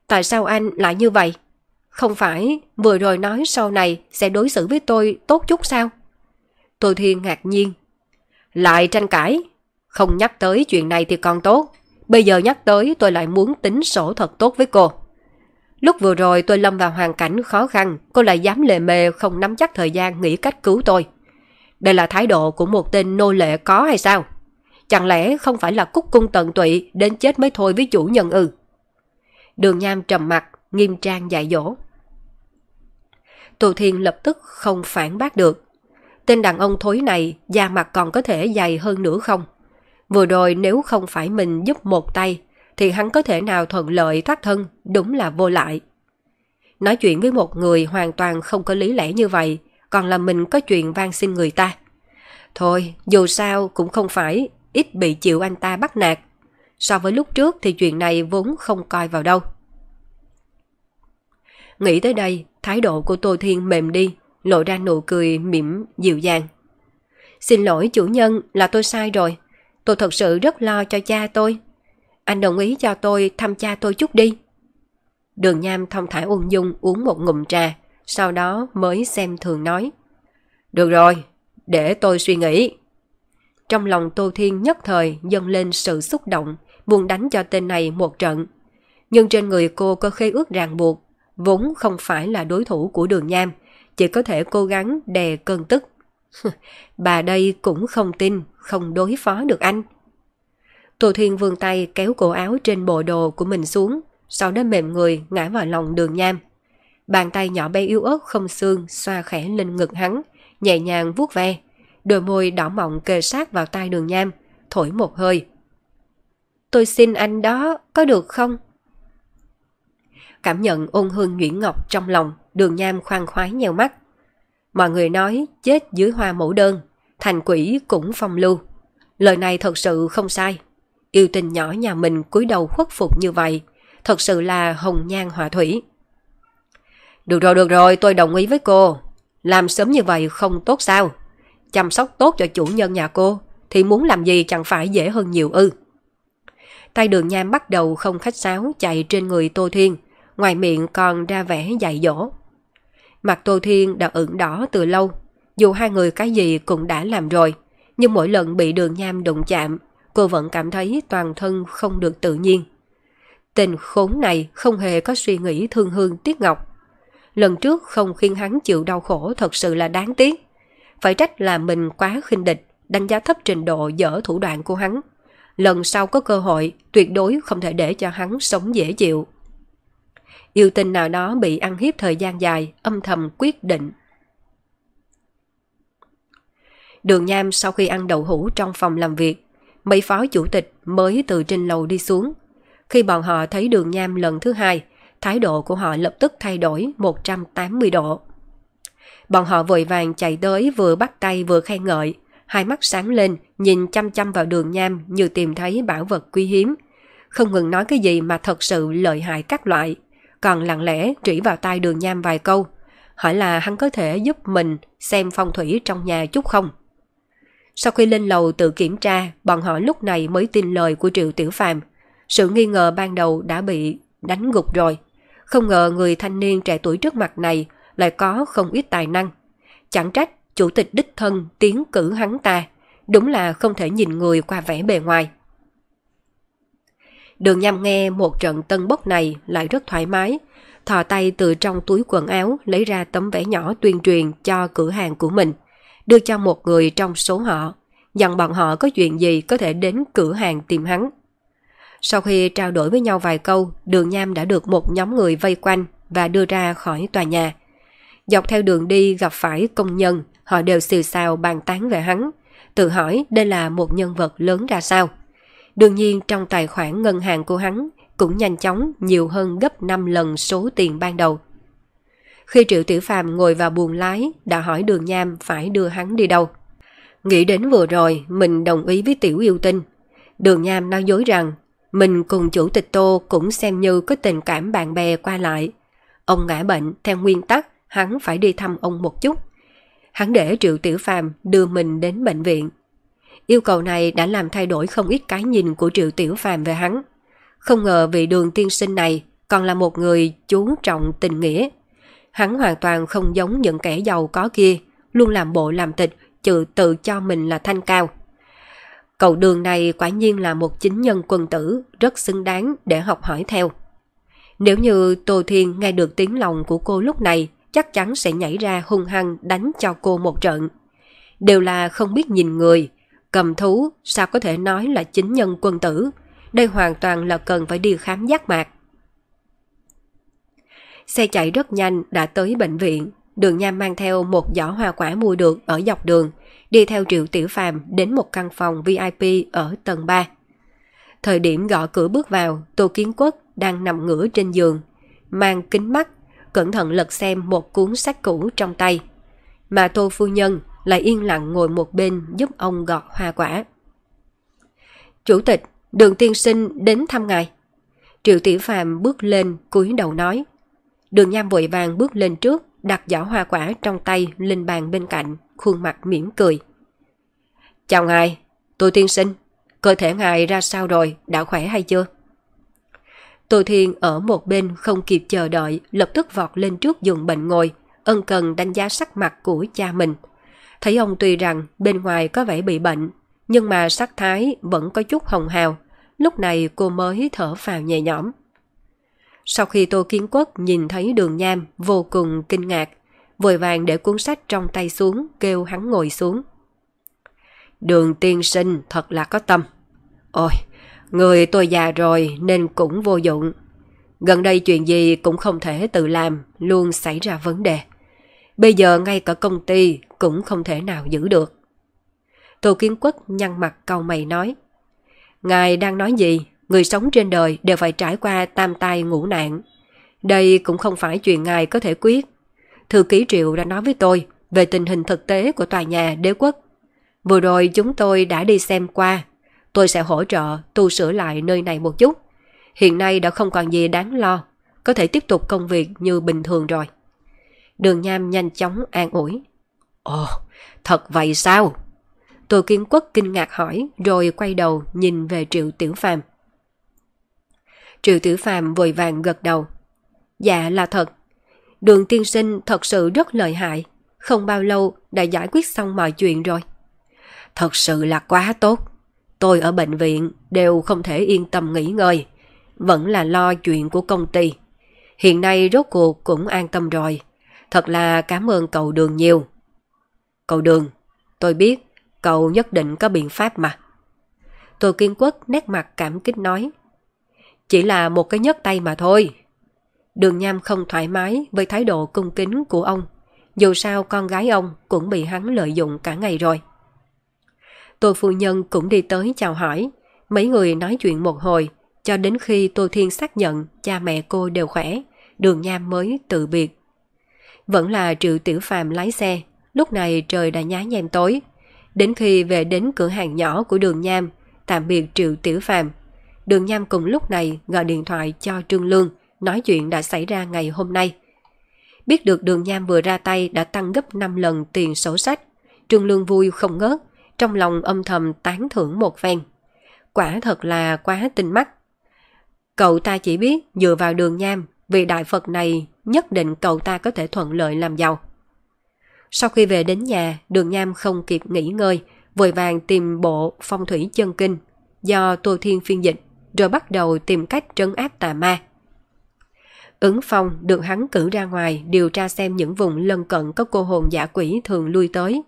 Tại sao anh lại như vậy? Không phải vừa rồi nói sau này sẽ đối xử với tôi tốt chút sao? tôi Thiên ngạc nhiên. Lại tranh cãi, không nhắc tới chuyện này thì còn tốt. Bây giờ nhắc tới tôi lại muốn tính sổ thật tốt với cô. Lúc vừa rồi tôi lâm vào hoàn cảnh khó khăn, cô lại dám lề mề không nắm chắc thời gian nghĩ cách cứu tôi. Đây là thái độ của một tên nô lệ có hay sao? Chẳng lẽ không phải là cúc cung tận tụy đến chết mới thôi với chủ nhân ư? Đường Nham trầm mặt, nghiêm trang dạy dỗ. tù Thiên lập tức không phản bác được. Tên đàn ông thối này da mặt còn có thể dày hơn nữa không? Vừa rồi nếu không phải mình giúp một tay, thì hắn có thể nào thuận lợi thoát thân, đúng là vô lại. Nói chuyện với một người hoàn toàn không có lý lẽ như vậy, còn là mình có chuyện van xin người ta. Thôi, dù sao cũng không phải ít bị chịu anh ta bắt nạt. So với lúc trước thì chuyện này vốn không coi vào đâu. Nghĩ tới đây, thái độ của Tô Thiên mềm đi, lộ ra nụ cười mỉm dịu dàng. Xin lỗi chủ nhân là tôi sai rồi. Tôi thật sự rất lo cho cha tôi. Anh đồng ý cho tôi thăm cha tôi chút đi. Đường Nham thông thải ung dung uống một ngụm trà, sau đó mới xem thường nói. Được rồi, để tôi suy nghĩ. Trong lòng Tô Thiên nhất thời dâng lên sự xúc động, muốn đánh cho tên này một trận. Nhưng trên người cô có khế ước ràng buộc, vốn không phải là đối thủ của đường Nham, chỉ có thể cố gắng đè cơn tức. Bà đây cũng không tin, không đối phó được anh. Tô Thiên vươn tay kéo cổ áo trên bộ đồ của mình xuống, sau đó mềm người ngã vào lòng đường nham. Bàn tay nhỏ bé yếu ớt không xương xoa khẽ lên ngực hắn, nhẹ nhàng vuốt ve. Đôi môi đỏ mọng kề sát vào tai đường nham, thổi một hơi. Tôi xin anh đó, có được không? Cảm nhận ôn hương nhuyễn ngọc trong lòng, đường nham khoan khoái nhèo mắt. Mọi người nói chết dưới hoa mẫu đơn, thành quỷ cũng phong lưu. Lời này thật sự không sai. Yêu tình nhỏ nhà mình cúi đầu khuất phục như vậy, thật sự là hồng nhan họa thủy. Được rồi, được rồi, tôi đồng ý với cô. Làm sớm như vậy không tốt sao? Chăm sóc tốt cho chủ nhân nhà cô, thì muốn làm gì chẳng phải dễ hơn nhiều ư. Tay đường nham bắt đầu không khách sáo chạy trên người Tô Thiên, ngoài miệng còn ra vẻ dạy dỗ. Mặt Tô Thiên đã ửng đỏ từ lâu, dù hai người cái gì cũng đã làm rồi, nhưng mỗi lần bị đường nham đụng chạm, cô vẫn cảm thấy toàn thân không được tự nhiên. Tình khốn này không hề có suy nghĩ thương hương tiếc ngọc. Lần trước không khiến hắn chịu đau khổ thật sự là đáng tiếc. Phải trách là mình quá khinh địch, đánh giá thấp trình độ dở thủ đoạn của hắn. Lần sau có cơ hội, tuyệt đối không thể để cho hắn sống dễ chịu. Yêu tình nào đó bị ăn hiếp thời gian dài, âm thầm quyết định. Đường Nham sau khi ăn đậu hũ trong phòng làm việc, mấy phó chủ tịch mới từ trên lầu đi xuống. Khi bọn họ thấy đường nham lần thứ hai, thái độ của họ lập tức thay đổi 180 độ. Bọn họ vội vàng chạy tới vừa bắt tay vừa khen ngợi, hai mắt sáng lên, nhìn chăm chăm vào đường nham như tìm thấy bảo vật quý hiếm. Không ngừng nói cái gì mà thật sự lợi hại các loại, còn lặng lẽ trĩ vào tay đường nham vài câu, hỏi là hắn có thể giúp mình xem phong thủy trong nhà chút không. Sau khi lên lầu tự kiểm tra, bọn họ lúc này mới tin lời của Triệu Tiểu Phàm. Sự nghi ngờ ban đầu đã bị đánh gục rồi. Không ngờ người thanh niên trẻ tuổi trước mặt này lại có không ít tài năng. Chẳng trách chủ tịch đích thân tiến cử hắn ta, đúng là không thể nhìn người qua vẻ bề ngoài. Đường nhằm nghe một trận tân bốc này lại rất thoải mái, thò tay từ trong túi quần áo lấy ra tấm vẽ nhỏ tuyên truyền cho cửa hàng của mình, đưa cho một người trong số họ, dặn bọn họ có chuyện gì có thể đến cửa hàng tìm hắn. Sau khi trao đổi với nhau vài câu, đường nham đã được một nhóm người vây quanh và đưa ra khỏi tòa nhà. Dọc theo đường đi gặp phải công nhân, họ đều xì xào bàn tán về hắn, tự hỏi đây là một nhân vật lớn ra sao. Đương nhiên trong tài khoản ngân hàng của hắn cũng nhanh chóng nhiều hơn gấp 5 lần số tiền ban đầu. Khi Triệu Tiểu Phàm ngồi vào buồng lái, đã hỏi đường nham phải đưa hắn đi đâu. Nghĩ đến vừa rồi, mình đồng ý với Tiểu Yêu Tinh. Đường nham nói dối rằng, mình cùng chủ tịch Tô cũng xem như có tình cảm bạn bè qua lại. Ông ngã bệnh, theo nguyên tắc, hắn phải đi thăm ông một chút. Hắn để Triệu Tiểu Phàm đưa mình đến bệnh viện. Yêu cầu này đã làm thay đổi không ít cái nhìn của Triệu Tiểu Phàm về hắn. Không ngờ vị đường tiên sinh này còn là một người chú trọng tình nghĩa. Hắn hoàn toàn không giống những kẻ giàu có kia, luôn làm bộ làm tịch, trừ tự cho mình là thanh cao. Cậu đường này quả nhiên là một chính nhân quân tử, rất xứng đáng để học hỏi theo. Nếu như Tô Thiên nghe được tiếng lòng của cô lúc này, chắc chắn sẽ nhảy ra hung hăng đánh cho cô một trận. Đều là không biết nhìn người, cầm thú sao có thể nói là chính nhân quân tử, đây hoàn toàn là cần phải đi khám giác mạc. Xe chạy rất nhanh đã tới bệnh viện, đường nham mang theo một giỏ hoa quả mua được ở dọc đường, đi theo Triệu Tiểu Phàm đến một căn phòng VIP ở tầng 3. Thời điểm gõ cửa bước vào, Tô Kiến Quốc đang nằm ngửa trên giường, mang kính mắt, cẩn thận lật xem một cuốn sách cũ trong tay. Mà Tô Phu Nhân lại yên lặng ngồi một bên giúp ông gọt hoa quả. Chủ tịch, đường tiên sinh đến thăm ngài. Triệu Tiểu Phàm bước lên cúi đầu nói. Đường Nham vội vàng bước lên trước, đặt giỏ hoa quả trong tay lên bàn bên cạnh, khuôn mặt mỉm cười. Chào ngài, tôi tiên sinh, cơ thể ngài ra sao rồi, đã khỏe hay chưa? Tô Thiên ở một bên không kịp chờ đợi, lập tức vọt lên trước giường bệnh ngồi, ân cần đánh giá sắc mặt của cha mình. Thấy ông tuy rằng bên ngoài có vẻ bị bệnh, nhưng mà sắc thái vẫn có chút hồng hào. Lúc này cô mới thở phào nhẹ nhõm. Sau khi Tô Kiến Quốc nhìn thấy đường nham vô cùng kinh ngạc, vội vàng để cuốn sách trong tay xuống, kêu hắn ngồi xuống. Đường tiên sinh thật là có tâm. Ôi, người tôi già rồi nên cũng vô dụng. Gần đây chuyện gì cũng không thể tự làm, luôn xảy ra vấn đề. Bây giờ ngay cả công ty cũng không thể nào giữ được. Tô Kiến Quốc nhăn mặt cầu mày nói. Ngài đang nói gì? Người sống trên đời đều phải trải qua tam tai ngũ nạn. Đây cũng không phải chuyện ngài có thể quyết. Thư ký Triệu đã nói với tôi về tình hình thực tế của tòa nhà đế quốc. Vừa rồi chúng tôi đã đi xem qua. Tôi sẽ hỗ trợ tu sửa lại nơi này một chút. Hiện nay đã không còn gì đáng lo. Có thể tiếp tục công việc như bình thường rồi. Đường Nham nhanh chóng an ủi. Ồ, thật vậy sao? Tôi Kiến Quốc kinh ngạc hỏi rồi quay đầu nhìn về Triệu Tiểu Phàm. Triệu tử Phàm vội vàng gật đầu. Dạ là thật. Đường tiên sinh thật sự rất lợi hại. Không bao lâu đã giải quyết xong mọi chuyện rồi. Thật sự là quá tốt. Tôi ở bệnh viện đều không thể yên tâm nghỉ ngơi. Vẫn là lo chuyện của công ty. Hiện nay rốt cuộc cũng an tâm rồi. Thật là cảm ơn cậu đường nhiều. Cậu đường, tôi biết cậu nhất định có biện pháp mà. Tô Kiên Quốc nét mặt cảm kích nói. Chỉ là một cái nhấc tay mà thôi. Đường Nham không thoải mái với thái độ cung kính của ông. Dù sao con gái ông cũng bị hắn lợi dụng cả ngày rồi. Tô phu nhân cũng đi tới chào hỏi. Mấy người nói chuyện một hồi, cho đến khi Tô Thiên xác nhận cha mẹ cô đều khỏe, đường nham mới tự biệt. Vẫn là Triệu Tiểu Phàm lái xe, lúc này trời đã nhá nhem tối. Đến khi về đến cửa hàng nhỏ của đường nham, tạm biệt Triệu Tiểu Phàm. Đường nham cùng lúc này gọi điện thoại cho Trương Lương, nói chuyện đã xảy ra ngày hôm nay. Biết được đường nham vừa ra tay đã tăng gấp 5 lần tiền sổ sách, Trương Lương vui không ngớt, trong lòng âm thầm tán thưởng một phen. Quả thật là quá tinh mắt. Cậu ta chỉ biết dựa vào đường nham, vì đại Phật này nhất định cậu ta có thể thuận lợi làm giàu. Sau khi về đến nhà, đường nham không kịp nghỉ ngơi, vội vàng tìm bộ phong thủy chân kinh do Tô Thiên phiên dịch, rồi bắt đầu tìm cách trấn áp tà ma. Ứng phong được hắn cử ra ngoài điều tra xem những vùng lân cận có cô hồn giả quỷ thường lui tới.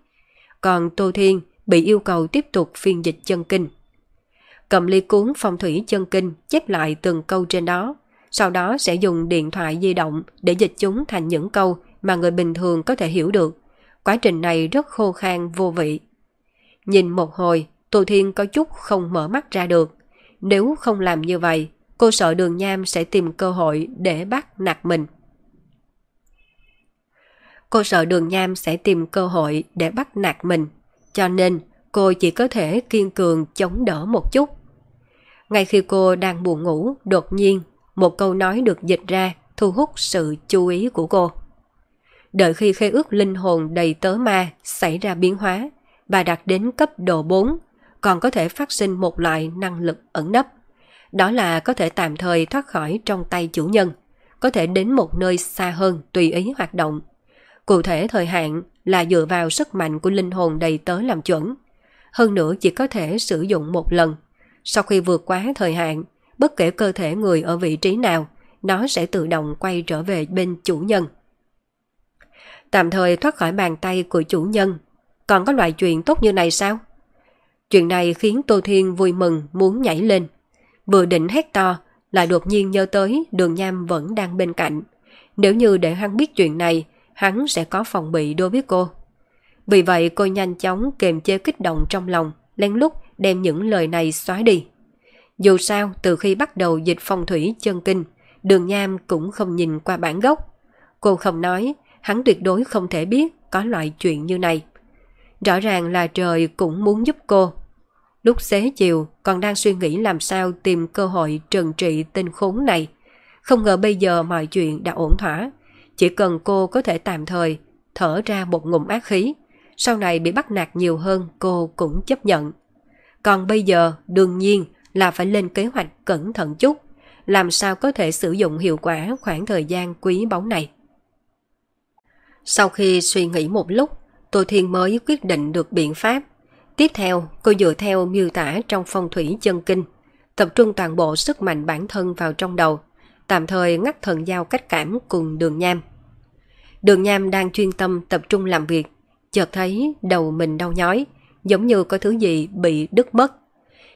Còn Tô Thiên bị yêu cầu tiếp tục phiên dịch chân kinh. Cầm ly cuốn phong thủy chân kinh chép lại từng câu trên đó, sau đó sẽ dùng điện thoại di động để dịch chúng thành những câu mà người bình thường có thể hiểu được. Quá trình này rất khô khan vô vị. Nhìn một hồi, Tô Thiên có chút không mở mắt ra được. Nếu không làm như vậy, cô sợ đường nham sẽ tìm cơ hội để bắt nạt mình. Cô sợ đường nham sẽ tìm cơ hội để bắt nạt mình, cho nên cô chỉ có thể kiên cường chống đỡ một chút. Ngay khi cô đang buồn ngủ, đột nhiên, một câu nói được dịch ra thu hút sự chú ý của cô. Đợi khi khế ước linh hồn đầy tớ ma xảy ra biến hóa, bà đạt đến cấp độ 4, còn có thể phát sinh một loại năng lực ẩn nấp. Đó là có thể tạm thời thoát khỏi trong tay chủ nhân, có thể đến một nơi xa hơn tùy ý hoạt động. Cụ thể thời hạn là dựa vào sức mạnh của linh hồn đầy tớ làm chuẩn. Hơn nữa chỉ có thể sử dụng một lần. Sau khi vượt quá thời hạn, bất kể cơ thể người ở vị trí nào, nó sẽ tự động quay trở về bên chủ nhân. Tạm thời thoát khỏi bàn tay của chủ nhân. Còn có loại chuyện tốt như này sao? Chuyện này khiến Tô Thiên vui mừng muốn nhảy lên. Vừa định hét to, lại đột nhiên nhớ tới đường nham vẫn đang bên cạnh. Nếu như để hắn biết chuyện này, hắn sẽ có phòng bị đối với cô. Vì vậy cô nhanh chóng kềm chế kích động trong lòng, lén lút đem những lời này xóa đi. Dù sao, từ khi bắt đầu dịch phong thủy chân kinh, đường nham cũng không nhìn qua bản gốc. Cô không nói, hắn tuyệt đối không thể biết có loại chuyện như này. Rõ ràng là trời cũng muốn giúp cô. Lúc xế chiều còn đang suy nghĩ làm sao tìm cơ hội trừng trị tên khốn này. Không ngờ bây giờ mọi chuyện đã ổn thỏa. Chỉ cần cô có thể tạm thời thở ra một ngụm ác khí. Sau này bị bắt nạt nhiều hơn cô cũng chấp nhận. Còn bây giờ đương nhiên là phải lên kế hoạch cẩn thận chút. Làm sao có thể sử dụng hiệu quả khoảng thời gian quý báu này. Sau khi suy nghĩ một lúc, Tô Thiên mới quyết định được biện pháp. Tiếp theo, cô dựa theo miêu tả trong phong thủy chân kinh, tập trung toàn bộ sức mạnh bản thân vào trong đầu, tạm thời ngắt thần giao cách cảm cùng đường nham. Đường nham đang chuyên tâm tập trung làm việc, chợt thấy đầu mình đau nhói, giống như có thứ gì bị đứt mất.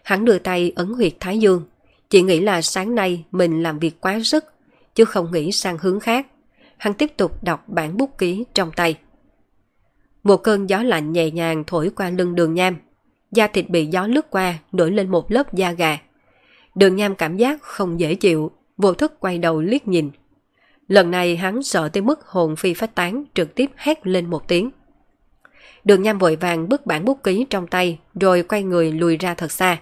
Hắn đưa tay ấn huyệt thái dương, chỉ nghĩ là sáng nay mình làm việc quá sức, chứ không nghĩ sang hướng khác. Hắn tiếp tục đọc bản bút ký trong tay. Một cơn gió lạnh nhẹ nhàng thổi qua lưng đường nham. Da thịt bị gió lướt qua, nổi lên một lớp da gà. Đường nham cảm giác không dễ chịu, vô thức quay đầu liếc nhìn. Lần này hắn sợ tới mức hồn phi phách tán, trực tiếp hét lên một tiếng. Đường nham vội vàng bước bản bút ký trong tay, rồi quay người lùi ra thật xa.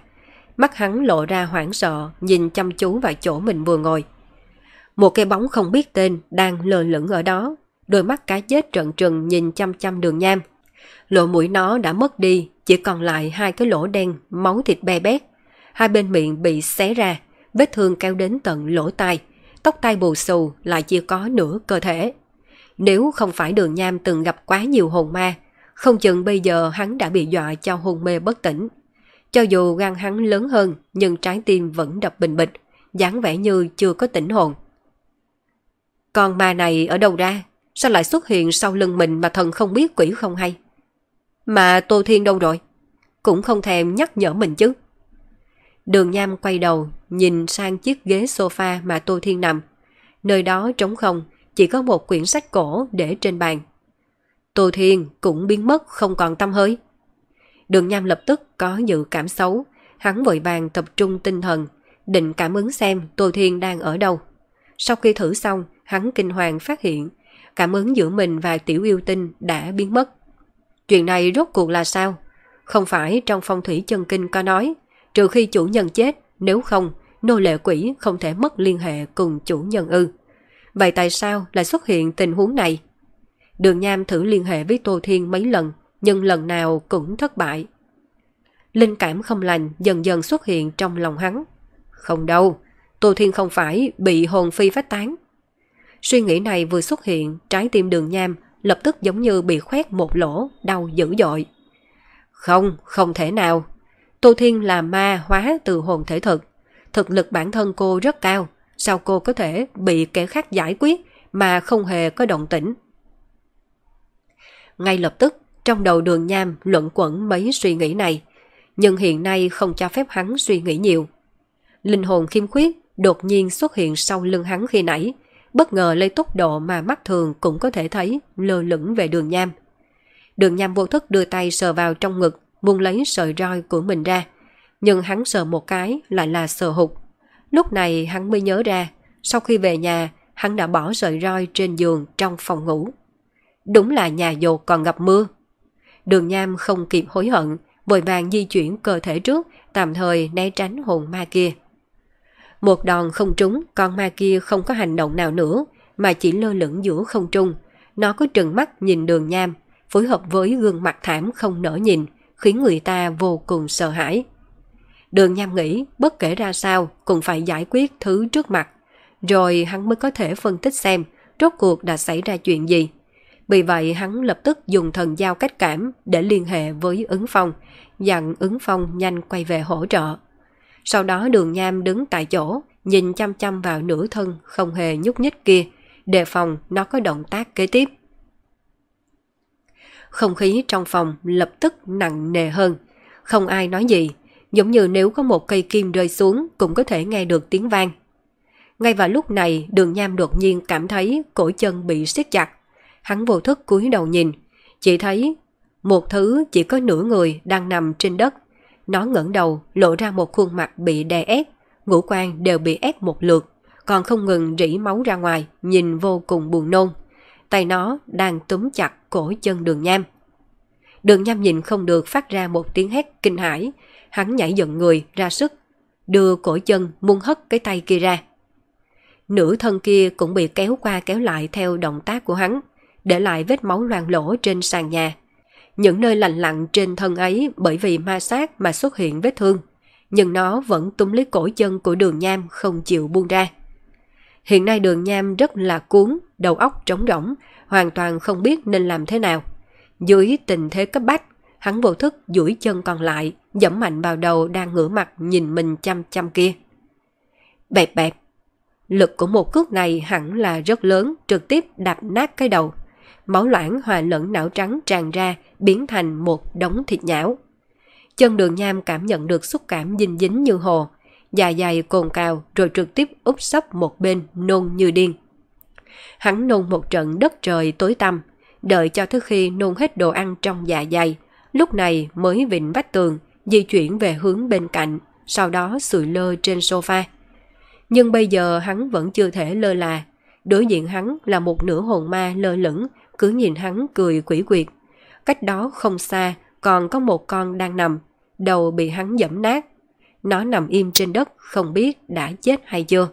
Mắt hắn lộ ra hoảng sợ, nhìn chăm chú vào chỗ mình vừa ngồi. Một cái bóng không biết tên đang lờ lửng ở đó, đôi mắt cá chết trận trừng nhìn chăm chăm đường nham. Lỗ mũi nó đã mất đi, chỉ còn lại hai cái lỗ đen, máu thịt be bét. Hai bên miệng bị xé ra, vết thương kéo đến tận lỗ tai, tóc tai bù xù lại chỉ có nửa cơ thể. Nếu không phải đường nham từng gặp quá nhiều hồn ma, không chừng bây giờ hắn đã bị dọa cho hôn mê bất tỉnh. Cho dù gan hắn lớn hơn, nhưng trái tim vẫn đập bình bịch, dáng vẻ như chưa có tỉnh hồn. Con ma này ở đâu ra? Sao lại xuất hiện sau lưng mình mà thần không biết quỷ không hay? Mà Tô Thiên đâu rồi? Cũng không thèm nhắc nhở mình chứ. Đường Nham quay đầu, nhìn sang chiếc ghế sofa mà Tô Thiên nằm. Nơi đó trống không, chỉ có một quyển sách cổ để trên bàn. Tô Thiên cũng biến mất không còn tâm hơi. Đường Nham lập tức có dự cảm xấu, hắn vội vàng tập trung tinh thần, định cảm ứng xem Tô Thiên đang ở đâu. Sau khi thử xong, hắn kinh hoàng phát hiện cảm ứng giữa mình và tiểu yêu tinh đã biến mất. Chuyện này rốt cuộc là sao? Không phải trong phong thủy chân kinh có nói, trừ khi chủ nhân chết, nếu không, nô lệ quỷ không thể mất liên hệ cùng chủ nhân ư. Vậy tại sao lại xuất hiện tình huống này? Đường Nham thử liên hệ với Tô Thiên mấy lần, nhưng lần nào cũng thất bại. Linh cảm không lành dần dần xuất hiện trong lòng hắn. Không đâu, Tô Thiên không phải bị hồn phi phách tán. Suy nghĩ này vừa xuất hiện, trái tim đường nham lập tức giống như bị khoét một lỗ, đau dữ dội. Không, không thể nào. Tô Thiên là ma hóa từ hồn thể thực. Thực lực bản thân cô rất cao. Sao cô có thể bị kẻ khác giải quyết mà không hề có động tĩnh? Ngay lập tức, trong đầu đường nham luận quẩn mấy suy nghĩ này. Nhưng hiện nay không cho phép hắn suy nghĩ nhiều. Linh hồn khiêm khuyết đột nhiên xuất hiện sau lưng hắn khi nãy, bất ngờ lấy tốc độ mà mắt thường cũng có thể thấy lơ lửng về đường nham. Đường nham vô thức đưa tay sờ vào trong ngực, muốn lấy sợi roi của mình ra. Nhưng hắn sờ một cái lại là sờ hụt. Lúc này hắn mới nhớ ra, sau khi về nhà, hắn đã bỏ sợi roi trên giường trong phòng ngủ. Đúng là nhà dột còn gặp mưa. Đường nham không kịp hối hận, vội vàng di chuyển cơ thể trước, tạm thời né tránh hồn ma kia. Một đòn không trúng, con ma kia không có hành động nào nữa, mà chỉ lơ lửng giữa không trung. Nó cứ trừng mắt nhìn đường nham, phối hợp với gương mặt thảm không nở nhìn, khiến người ta vô cùng sợ hãi. Đường nham nghĩ bất kể ra sao cũng phải giải quyết thứ trước mặt, rồi hắn mới có thể phân tích xem rốt cuộc đã xảy ra chuyện gì. Vì vậy hắn lập tức dùng thần giao cách cảm để liên hệ với ứng phong, dặn ứng phong nhanh quay về hỗ trợ. Sau đó đường nham đứng tại chỗ, nhìn chăm chăm vào nửa thân không hề nhúc nhích kia, đề phòng nó có động tác kế tiếp. Không khí trong phòng lập tức nặng nề hơn. Không ai nói gì, giống như nếu có một cây kim rơi xuống cũng có thể nghe được tiếng vang. Ngay vào lúc này, đường nham đột nhiên cảm thấy cổ chân bị siết chặt. Hắn vô thức cúi đầu nhìn, chỉ thấy một thứ chỉ có nửa người đang nằm trên đất nó ngẩng đầu, lộ ra một khuôn mặt bị đè ép, ngũ quan đều bị ép một lượt, còn không ngừng rỉ máu ra ngoài, nhìn vô cùng buồn nôn. Tay nó đang túm chặt cổ chân đường nham. Đường nham nhìn không được phát ra một tiếng hét kinh hãi, hắn nhảy giận người ra sức, đưa cổ chân muốn hất cái tay kia ra. Nửa thân kia cũng bị kéo qua kéo lại theo động tác của hắn, để lại vết máu loang lỗ trên sàn nhà. Những nơi lành lặn trên thân ấy bởi vì ma sát mà xuất hiện vết thương, nhưng nó vẫn túm lấy cổ chân của đường nham không chịu buông ra. Hiện nay đường nham rất là cuốn, đầu óc trống rỗng, hoàn toàn không biết nên làm thế nào. Dưới tình thế cấp bách, hắn vô thức duỗi chân còn lại, dẫm mạnh vào đầu đang ngửa mặt nhìn mình chăm chăm kia. Bẹp bẹp. Lực của một cước này hẳn là rất lớn, trực tiếp đạp nát cái đầu máu loãng hòa lẫn não trắng tràn ra, biến thành một đống thịt nhão. Chân đường nham cảm nhận được xúc cảm dinh dính như hồ, dạ dày cồn cào rồi trực tiếp úp sấp một bên nôn như điên. Hắn nôn một trận đất trời tối tăm, đợi cho tới khi nôn hết đồ ăn trong dạ dày, lúc này mới vịnh vách tường, di chuyển về hướng bên cạnh, sau đó sụi lơ trên sofa. Nhưng bây giờ hắn vẫn chưa thể lơ là, đối diện hắn là một nửa hồn ma lơ lửng cứ nhìn hắn cười quỷ quyệt. Cách đó không xa còn có một con đang nằm, đầu bị hắn dẫm nát. Nó nằm im trên đất không biết đã chết hay chưa.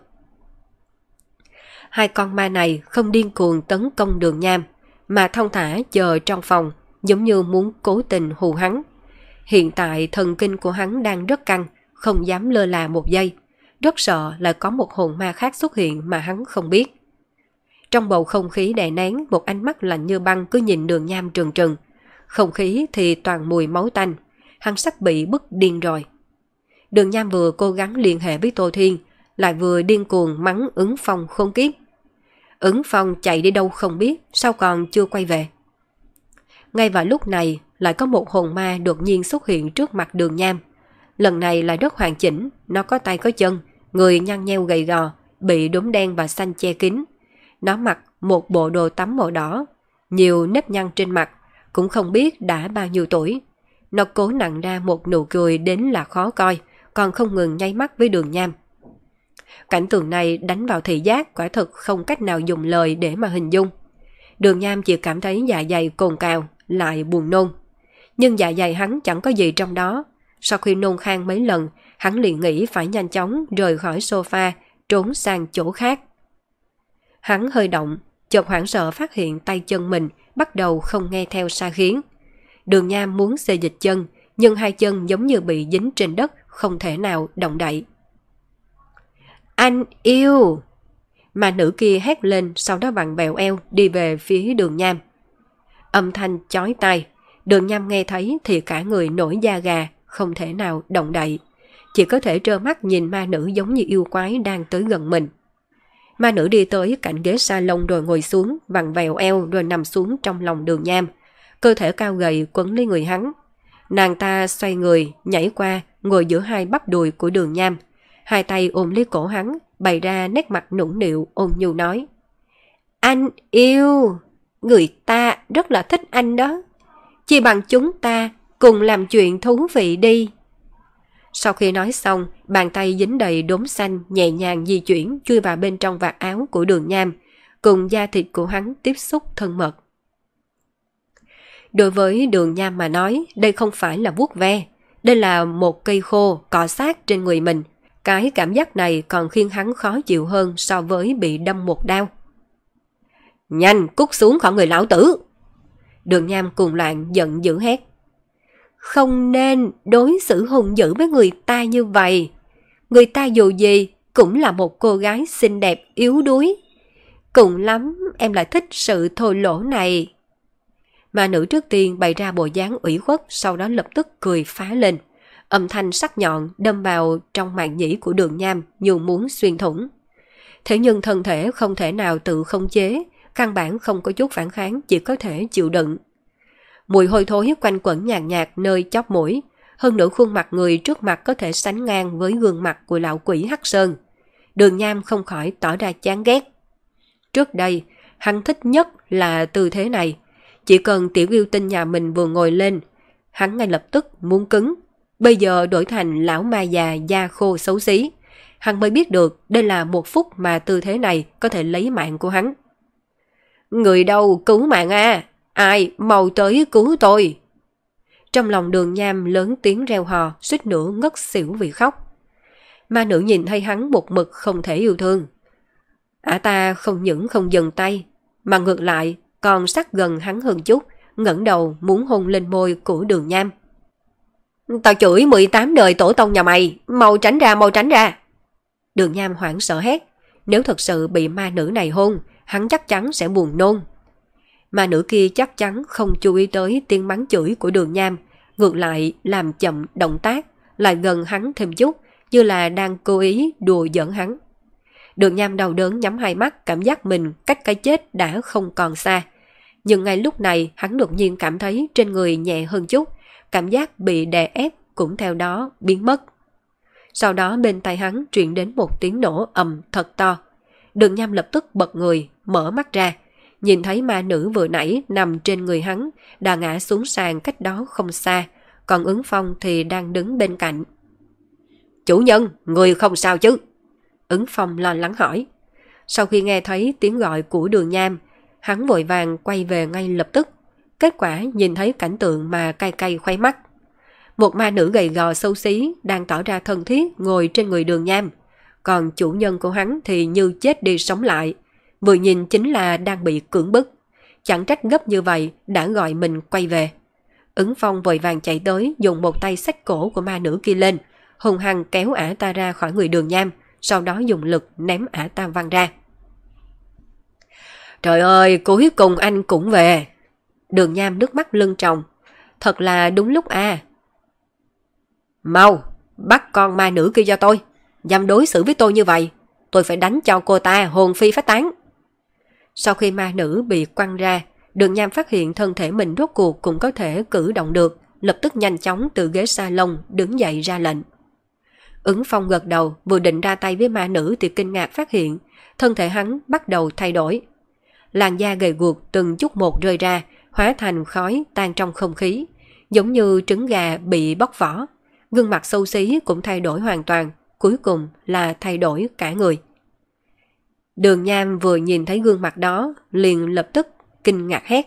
Hai con ma này không điên cuồng tấn công đường nham, mà thông thả chờ trong phòng, giống như muốn cố tình hù hắn. Hiện tại thần kinh của hắn đang rất căng, không dám lơ là một giây. Rất sợ là có một hồn ma khác xuất hiện mà hắn không biết. Trong bầu không khí đè nén một ánh mắt lạnh như băng cứ nhìn đường nham trừng trừng. Không khí thì toàn mùi máu tanh. Hắn sắp bị bức điên rồi. Đường nham vừa cố gắng liên hệ với Tô Thiên, lại vừa điên cuồng mắng ứng phong không kiếp. Ứng phong chạy đi đâu không biết, sao còn chưa quay về. Ngay vào lúc này, lại có một hồn ma đột nhiên xuất hiện trước mặt đường nham. Lần này là rất hoàn chỉnh, nó có tay có chân, người nhăn nheo gầy gò, bị đốm đen và xanh che kín, nó mặc một bộ đồ tắm màu đỏ, nhiều nếp nhăn trên mặt, cũng không biết đã bao nhiêu tuổi. Nó cố nặng ra một nụ cười đến là khó coi, còn không ngừng nháy mắt với đường nham. Cảnh tượng này đánh vào thị giác quả thực không cách nào dùng lời để mà hình dung. Đường Nham chỉ cảm thấy dạ dày cồn cào, lại buồn nôn. Nhưng dạ dày hắn chẳng có gì trong đó. Sau khi nôn khang mấy lần, hắn liền nghĩ phải nhanh chóng rời khỏi sofa, trốn sang chỗ khác. Hắn hơi động, chợt hoảng sợ phát hiện tay chân mình bắt đầu không nghe theo xa khiến. Đường Nham muốn xê dịch chân, nhưng hai chân giống như bị dính trên đất, không thể nào động đậy. Anh yêu! Mà nữ kia hét lên sau đó bằng bèo eo đi về phía đường Nham. Âm thanh chói tai, đường Nham nghe thấy thì cả người nổi da gà, không thể nào động đậy. Chỉ có thể trơ mắt nhìn ma nữ giống như yêu quái đang tới gần mình. Ma nữ đi tới cạnh ghế salon rồi ngồi xuống, vặn vèo eo rồi nằm xuống trong lòng đường nham. Cơ thể cao gầy quấn lấy người hắn. Nàng ta xoay người, nhảy qua, ngồi giữa hai bắp đùi của đường nham. Hai tay ôm lấy cổ hắn, bày ra nét mặt nũng nịu ôn nhu nói. Anh yêu, người ta rất là thích anh đó. Chỉ bằng chúng ta cùng làm chuyện thú vị đi. Sau khi nói xong, bàn tay dính đầy đốm xanh nhẹ nhàng di chuyển chui vào bên trong vạt áo của đường nham, cùng da thịt của hắn tiếp xúc thân mật. Đối với đường nham mà nói, đây không phải là vuốt ve, đây là một cây khô cọ sát trên người mình. Cái cảm giác này còn khiến hắn khó chịu hơn so với bị đâm một đau. Nhanh, cút xuống khỏi người lão tử! Đường nham cùng loạn giận dữ hét. Không nên đối xử hùng dữ với người ta như vậy. Người ta dù gì cũng là một cô gái xinh đẹp yếu đuối. Cùng lắm em lại thích sự thô lỗ này. Mà nữ trước tiên bày ra bộ dáng ủy khuất sau đó lập tức cười phá lên. Âm thanh sắc nhọn đâm vào trong màn nhĩ của đường nham như muốn xuyên thủng. Thế nhưng thân thể không thể nào tự không chế, căn bản không có chút phản kháng chỉ có thể chịu đựng. Mùi hôi thối quanh quẩn nhàn nhạt nơi chóp mũi, hơn nữa khuôn mặt người trước mặt có thể sánh ngang với gương mặt của lão quỷ Hắc Sơn. Đường Nham không khỏi tỏ ra chán ghét. Trước đây, hắn thích nhất là tư thế này. Chỉ cần tiểu yêu tinh nhà mình vừa ngồi lên, hắn ngay lập tức muốn cứng. Bây giờ đổi thành lão ma già da khô xấu xí. Hắn mới biết được đây là một phút mà tư thế này có thể lấy mạng của hắn. Người đâu cứu mạng a Ai, mau tới cứu tôi. Trong lòng đường nham lớn tiếng reo hò, suýt nữa ngất xỉu vì khóc. Ma nữ nhìn thấy hắn một mực không thể yêu thương. Ả ta không những không dừng tay, mà ngược lại còn sát gần hắn hơn chút, ngẩng đầu muốn hôn lên môi của đường nham. Tao chửi 18 đời tổ tông nhà mày, mau tránh ra, mau tránh ra. Đường nham hoảng sợ hét, nếu thật sự bị ma nữ này hôn, hắn chắc chắn sẽ buồn nôn. Mà nữ kia chắc chắn không chú ý tới tiếng mắng chửi của đường nham, ngược lại làm chậm động tác, lại gần hắn thêm chút, như là đang cố ý đùa giỡn hắn. Đường nham đau đớn nhắm hai mắt cảm giác mình cách cái chết đã không còn xa. Nhưng ngay lúc này hắn đột nhiên cảm thấy trên người nhẹ hơn chút, cảm giác bị đè ép cũng theo đó biến mất. Sau đó bên tay hắn truyền đến một tiếng nổ ầm thật to. Đường nham lập tức bật người, mở mắt ra, nhìn thấy ma nữ vừa nãy nằm trên người hắn, đã ngã xuống sàn cách đó không xa, còn ứng phong thì đang đứng bên cạnh. Chủ nhân, người không sao chứ? Ứng phong lo lắng hỏi. Sau khi nghe thấy tiếng gọi của đường nham, hắn vội vàng quay về ngay lập tức. Kết quả nhìn thấy cảnh tượng mà cay cay khoái mắt. Một ma nữ gầy gò sâu xí đang tỏ ra thân thiết ngồi trên người đường nham. Còn chủ nhân của hắn thì như chết đi sống lại, vừa nhìn chính là đang bị cưỡng bức. Chẳng trách gấp như vậy đã gọi mình quay về. Ứng phong vội vàng chạy tới dùng một tay xách cổ của ma nữ kia lên, hùng hăng kéo ả ta ra khỏi người đường nham, sau đó dùng lực ném ả ta văng ra. Trời ơi, cuối cùng anh cũng về. Đường nham nước mắt lưng tròng. Thật là đúng lúc à. Mau, bắt con ma nữ kia cho tôi. Dám đối xử với tôi như vậy. Tôi phải đánh cho cô ta hồn phi phách tán. Sau khi ma nữ bị quăng ra, đường nham phát hiện thân thể mình rốt cuộc cũng có thể cử động được, lập tức nhanh chóng từ ghế salon đứng dậy ra lệnh. Ứng phong gật đầu, vừa định ra tay với ma nữ thì kinh ngạc phát hiện, thân thể hắn bắt đầu thay đổi. Làn da gầy guộc từng chút một rơi ra, hóa thành khói tan trong không khí, giống như trứng gà bị bóc vỏ. Gương mặt sâu xí cũng thay đổi hoàn toàn, cuối cùng là thay đổi cả người. Đường Nham vừa nhìn thấy gương mặt đó, liền lập tức kinh ngạc hét.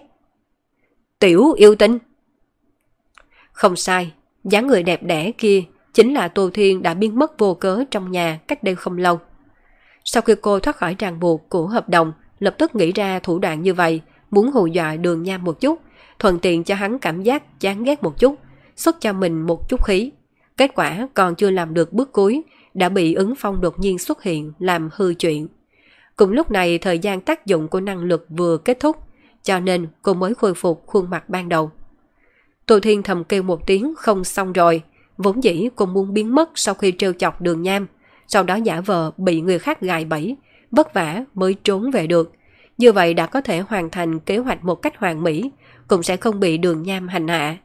Tiểu yêu tinh! Không sai, dáng người đẹp đẽ kia chính là Tô Thiên đã biến mất vô cớ trong nhà cách đây không lâu. Sau khi cô thoát khỏi ràng buộc của hợp đồng, lập tức nghĩ ra thủ đoạn như vậy, muốn hù dọa đường nham một chút, thuận tiện cho hắn cảm giác chán ghét một chút, xuất cho mình một chút khí. Kết quả còn chưa làm được bước cuối, đã bị ứng phong đột nhiên xuất hiện làm hư chuyện. Cùng lúc này thời gian tác dụng của năng lực vừa kết thúc, cho nên cô mới khôi phục khuôn mặt ban đầu. Tô Thiên thầm kêu một tiếng không xong rồi, vốn dĩ cô muốn biến mất sau khi trêu chọc đường nham, sau đó giả vờ bị người khác gài bẫy, vất vả mới trốn về được. Như vậy đã có thể hoàn thành kế hoạch một cách hoàn mỹ, cũng sẽ không bị đường nham hành hạ.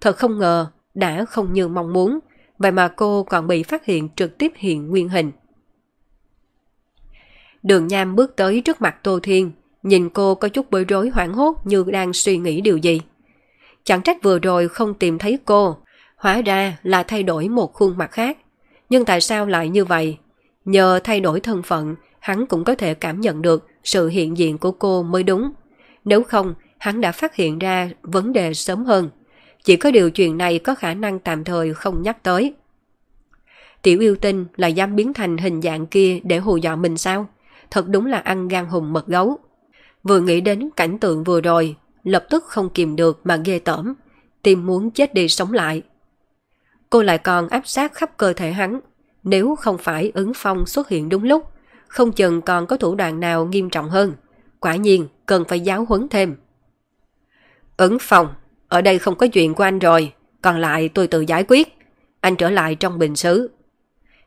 Thật không ngờ, đã không như mong muốn, vậy mà cô còn bị phát hiện trực tiếp hiện nguyên hình. Đường nham bước tới trước mặt Tô Thiên, nhìn cô có chút bối rối hoảng hốt như đang suy nghĩ điều gì. Chẳng trách vừa rồi không tìm thấy cô, hóa ra là thay đổi một khuôn mặt khác. Nhưng tại sao lại như vậy? Nhờ thay đổi thân phận, hắn cũng có thể cảm nhận được sự hiện diện của cô mới đúng. Nếu không, hắn đã phát hiện ra vấn đề sớm hơn. Chỉ có điều chuyện này có khả năng tạm thời không nhắc tới. Tiểu yêu tinh là dám biến thành hình dạng kia để hù dọa mình sao? Thật đúng là ăn gan hùng mật gấu. Vừa nghĩ đến cảnh tượng vừa rồi, lập tức không kìm được mà ghê tởm, tim muốn chết đi sống lại. Cô lại còn áp sát khắp cơ thể hắn, nếu không phải ứng phong xuất hiện đúng lúc, không chừng còn có thủ đoạn nào nghiêm trọng hơn. Quả nhiên, cần phải giáo huấn thêm. Ứng phong, ở đây không có chuyện của anh rồi, còn lại tôi tự giải quyết. Anh trở lại trong bình xứ.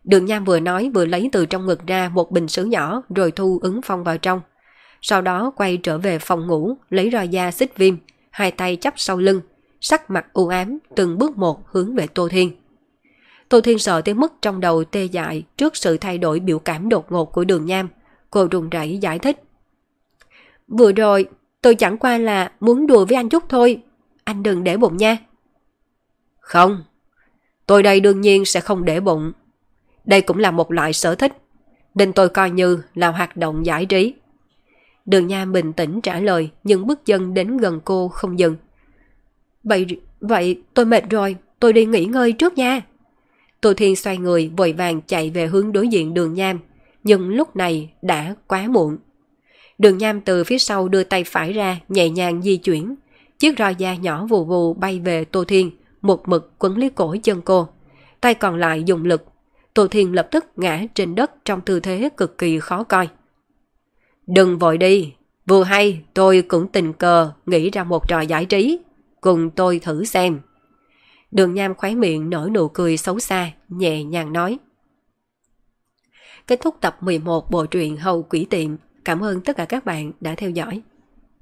Đường Nham vừa nói vừa lấy từ trong ngực ra một bình sứ nhỏ rồi thu ứng phong vào trong. Sau đó quay trở về phòng ngủ, lấy roi da xích viêm, hai tay chắp sau lưng, sắc mặt u ám, từng bước một hướng về Tô Thiên. Tô Thiên sợ tới mức trong đầu tê dại trước sự thay đổi biểu cảm đột ngột của đường nham. Cô run rẩy giải thích. Vừa rồi, tôi chẳng qua là muốn đùa với anh chút thôi. Anh đừng để bụng nha. Không, tôi đây đương nhiên sẽ không để bụng. Đây cũng là một loại sở thích, nên tôi coi như là hoạt động giải trí. Đường Nha bình tĩnh trả lời nhưng bước chân đến gần cô không dừng. Vậy, vậy tôi mệt rồi, tôi đi nghỉ ngơi trước nha. Tô Thiên xoay người vội vàng chạy về hướng đối diện đường Nham, nhưng lúc này đã quá muộn. Đường Nham từ phía sau đưa tay phải ra nhẹ nhàng di chuyển. Chiếc roi da nhỏ vù vù bay về Tô Thiên, một mực quấn lấy cổ chân cô. Tay còn lại dùng lực. Tô Thiên lập tức ngã trên đất trong tư thế cực kỳ khó coi. Đừng vội đi, vừa hay tôi cũng tình cờ nghĩ ra một trò giải trí, cùng tôi thử xem. Đường Nham khoái miệng nở nụ cười xấu xa, nhẹ nhàng nói. Kết thúc tập 11 bộ truyện Hầu Quỷ Tiệm. Cảm ơn tất cả các bạn đã theo dõi.